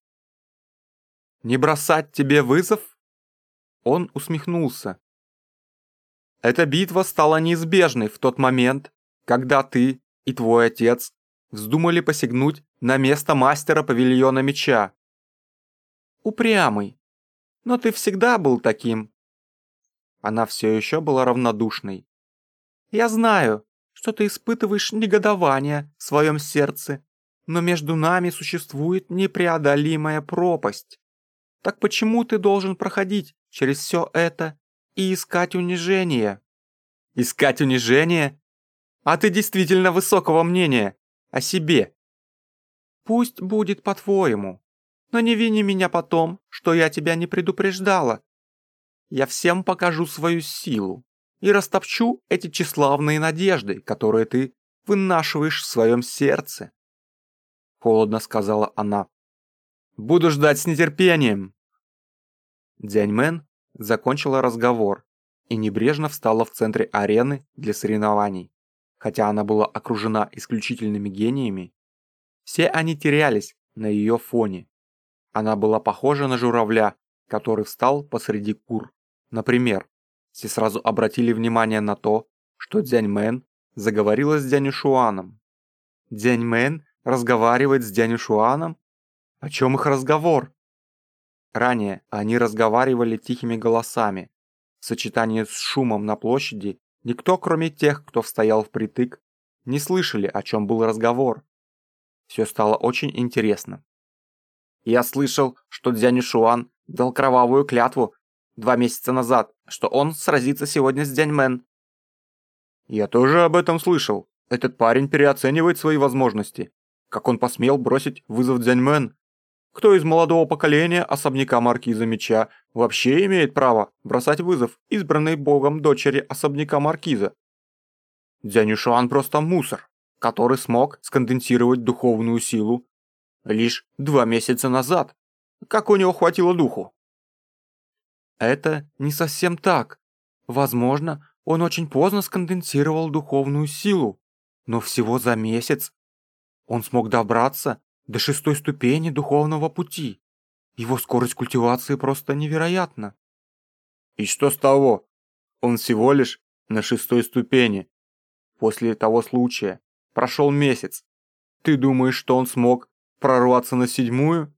Не бросать тебе вызов? Он усмехнулся. Эта битва стала неизбежной в тот момент, когда ты и твой отец вздумали посягнуть на место мастера павильона меча. Упрямый, но ты всегда был таким. Она все еще была равнодушной. Я знаю, что ты испытываешь негодование в своем сердце но между нами существует непреодолимая пропасть. Так почему ты должен проходить через все это и искать унижение? Искать унижение? А ты действительно высокого мнения о себе. Пусть будет по-твоему, но не вини меня потом, что я тебя не предупреждала. Я всем покажу свою силу и растопчу эти тщеславные надежды, которые ты вынашиваешь в своем сердце холодно сказала она. Буду ждать с нетерпением. Дзяньмен закончила разговор и небрежно встала в центре арены для соревнований. Хотя она была окружена исключительными гениями, все они терялись на ее фоне. Она была похожа на журавля, который встал посреди кур. Например, все сразу обратили внимание на то, что Дзяньмен заговорила с Дзянюшуаном. Дзяньмен разговаривать с дядей Шуаном? О чем их разговор? Ранее они разговаривали тихими голосами. В сочетании с шумом на площади никто, кроме тех, кто стоял впритык, не слышали, о чем был разговор. Все стало очень интересно. Я слышал, что дядя Шуан дал кровавую клятву два месяца назад, что он сразится сегодня с Дяньмен. Я тоже об этом слышал. Этот парень переоценивает свои возможности. Как он посмел бросить вызов Дзяньмен? Кто из молодого поколения особняка Маркиза Меча вообще имеет право бросать вызов избранной богом дочери особняка Маркиза? Дзянюшуан просто мусор, который смог сконденсировать духовную силу лишь два месяца назад. Как у него хватило духу? Это не совсем так. Возможно, он очень поздно сконденсировал духовную силу, но всего за месяц он смог добраться до шестой ступени духовного пути. Его скорость культивации просто невероятна. И что с того? Он всего лишь на шестой ступени. После того случая прошел месяц. Ты думаешь, что он смог прорваться на седьмую?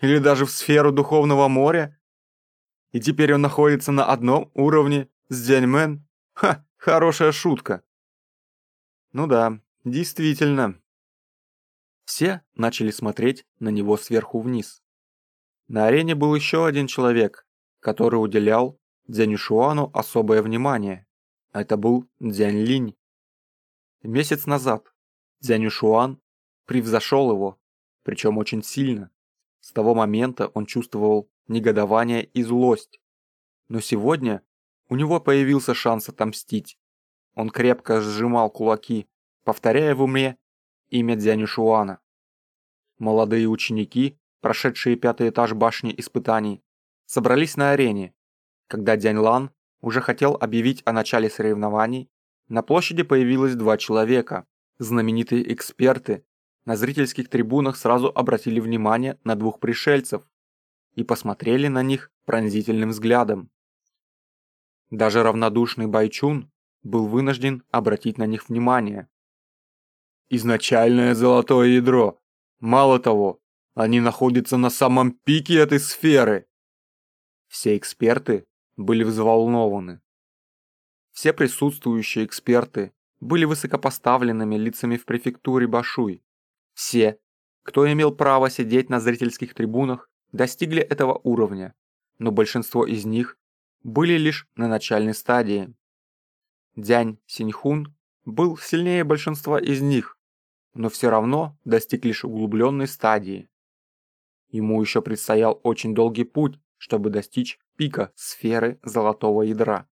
Или даже в сферу духовного моря? И теперь он находится на одном уровне с Дяньмен? Ха, хорошая шутка. Ну да, действительно, все начали смотреть на него сверху вниз. На арене был еще один человек, который уделял Дзянь Шуану особое внимание. Это был Дзянь Линь. Месяц назад Дзянь Шуан превзошел его, причем очень сильно. С того момента он чувствовал негодование и злость. Но сегодня у него появился шанс отомстить. Он крепко сжимал кулаки, повторяя в уме имя Дзянь Шуана. Молодые ученики, прошедшие пятый этаж башни испытаний, собрались на арене. Когда Дянь Лан уже хотел объявить о начале соревнований, на площади появилось два человека. Знаменитые эксперты на зрительских трибунах сразу обратили внимание на двух пришельцев и посмотрели на них пронзительным взглядом. Даже равнодушный Байчун был вынужден обратить на них внимание. Изначальное золотое ядро. Мало того, они находятся на самом пике этой сферы. Все эксперты были взволнованы. Все присутствующие эксперты были высокопоставленными лицами в префектуре Башуй. Все, кто имел право сидеть на зрительских трибунах, достигли этого уровня, но большинство из них были лишь на начальной стадии. Дянь Синьхун был сильнее большинства из них, но все равно достиг лишь углубленной стадии. Ему еще предстоял очень долгий путь, чтобы достичь пика сферы золотого ядра.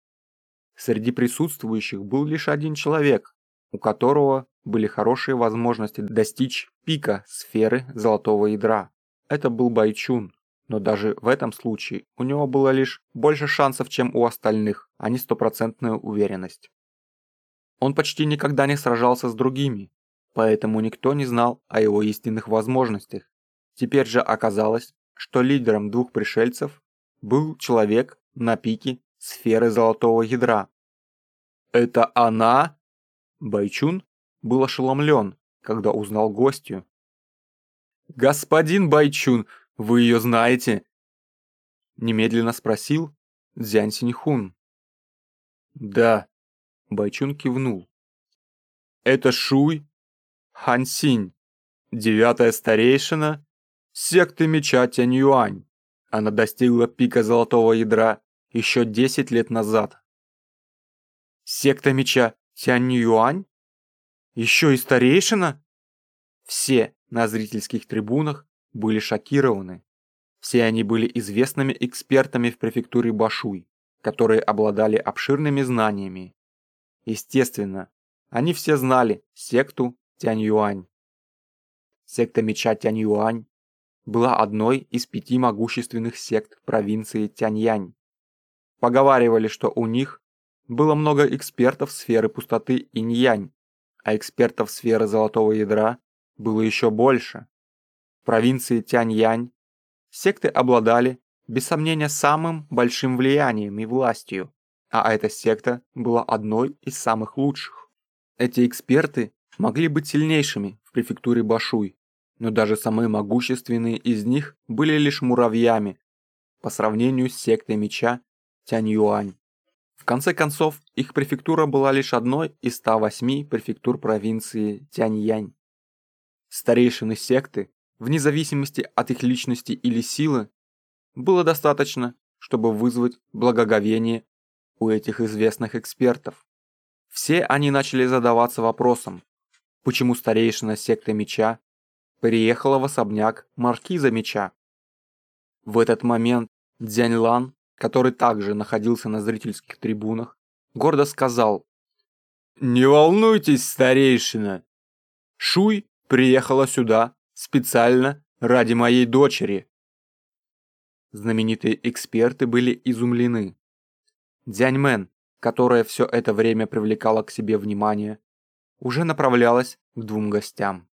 Среди присутствующих был лишь один человек, у которого были хорошие возможности достичь пика сферы золотого ядра. Это был Байчун, но даже в этом случае у него было лишь больше шансов, чем у остальных, а не стопроцентная уверенность. Он почти никогда не сражался с другими, поэтому никто не знал о его истинных возможностях. Теперь же оказалось, что лидером двух пришельцев был человек на пике сферы золотого ядра. «Это она?» Байчун был ошеломлен, когда узнал гостью. «Господин Байчун, вы ее знаете?» Немедленно спросил Дзянь Синьхун. «Да», Байчун кивнул. «Это Шуй Хансинь, девятая старейшина секты меча Тянь-Юань. Она достигла пика золотого ядра еще 10 лет назад. Секта меча Тянь-Юань? Еще и старейшина? Все на зрительских трибунах были шокированы. Все они были известными экспертами в префектуре Башуй, которые обладали обширными знаниями. Естественно, они все знали секту Тянь-Юань. Секта меча Тянь-Юань была одной из пяти могущественных сект провинции Тяньянь. Поговаривали, что у них было много экспертов сферы пустоты Инь-Янь, а экспертов сферы золотого ядра было еще больше. В провинции Тяньянь секты обладали, без сомнения, самым большим влиянием и властью, а эта секта была одной из самых лучших. Эти эксперты могли быть сильнейшими в префектуре Башуй, но даже самые могущественные из них были лишь муравьями по сравнению с сектой меча Тянь-Юань. В конце концов, их префектура была лишь одной из 108 префектур провинции Тяньянь. Старейшины секты, вне зависимости от их личности или силы, было достаточно, чтобы вызвать благоговение у этих известных экспертов. Все они начали задаваться вопросом, почему старейшина секты меча приехала в особняк маркиза меча. В этот момент Дзянь Лан, который также находился на зрительских трибунах, гордо сказал «Не волнуйтесь, старейшина! Шуй приехала сюда специально ради моей дочери». Знаменитые эксперты были изумлены. Дзяньмен, которая все это время привлекала к себе внимание, уже направлялась к двум гостям.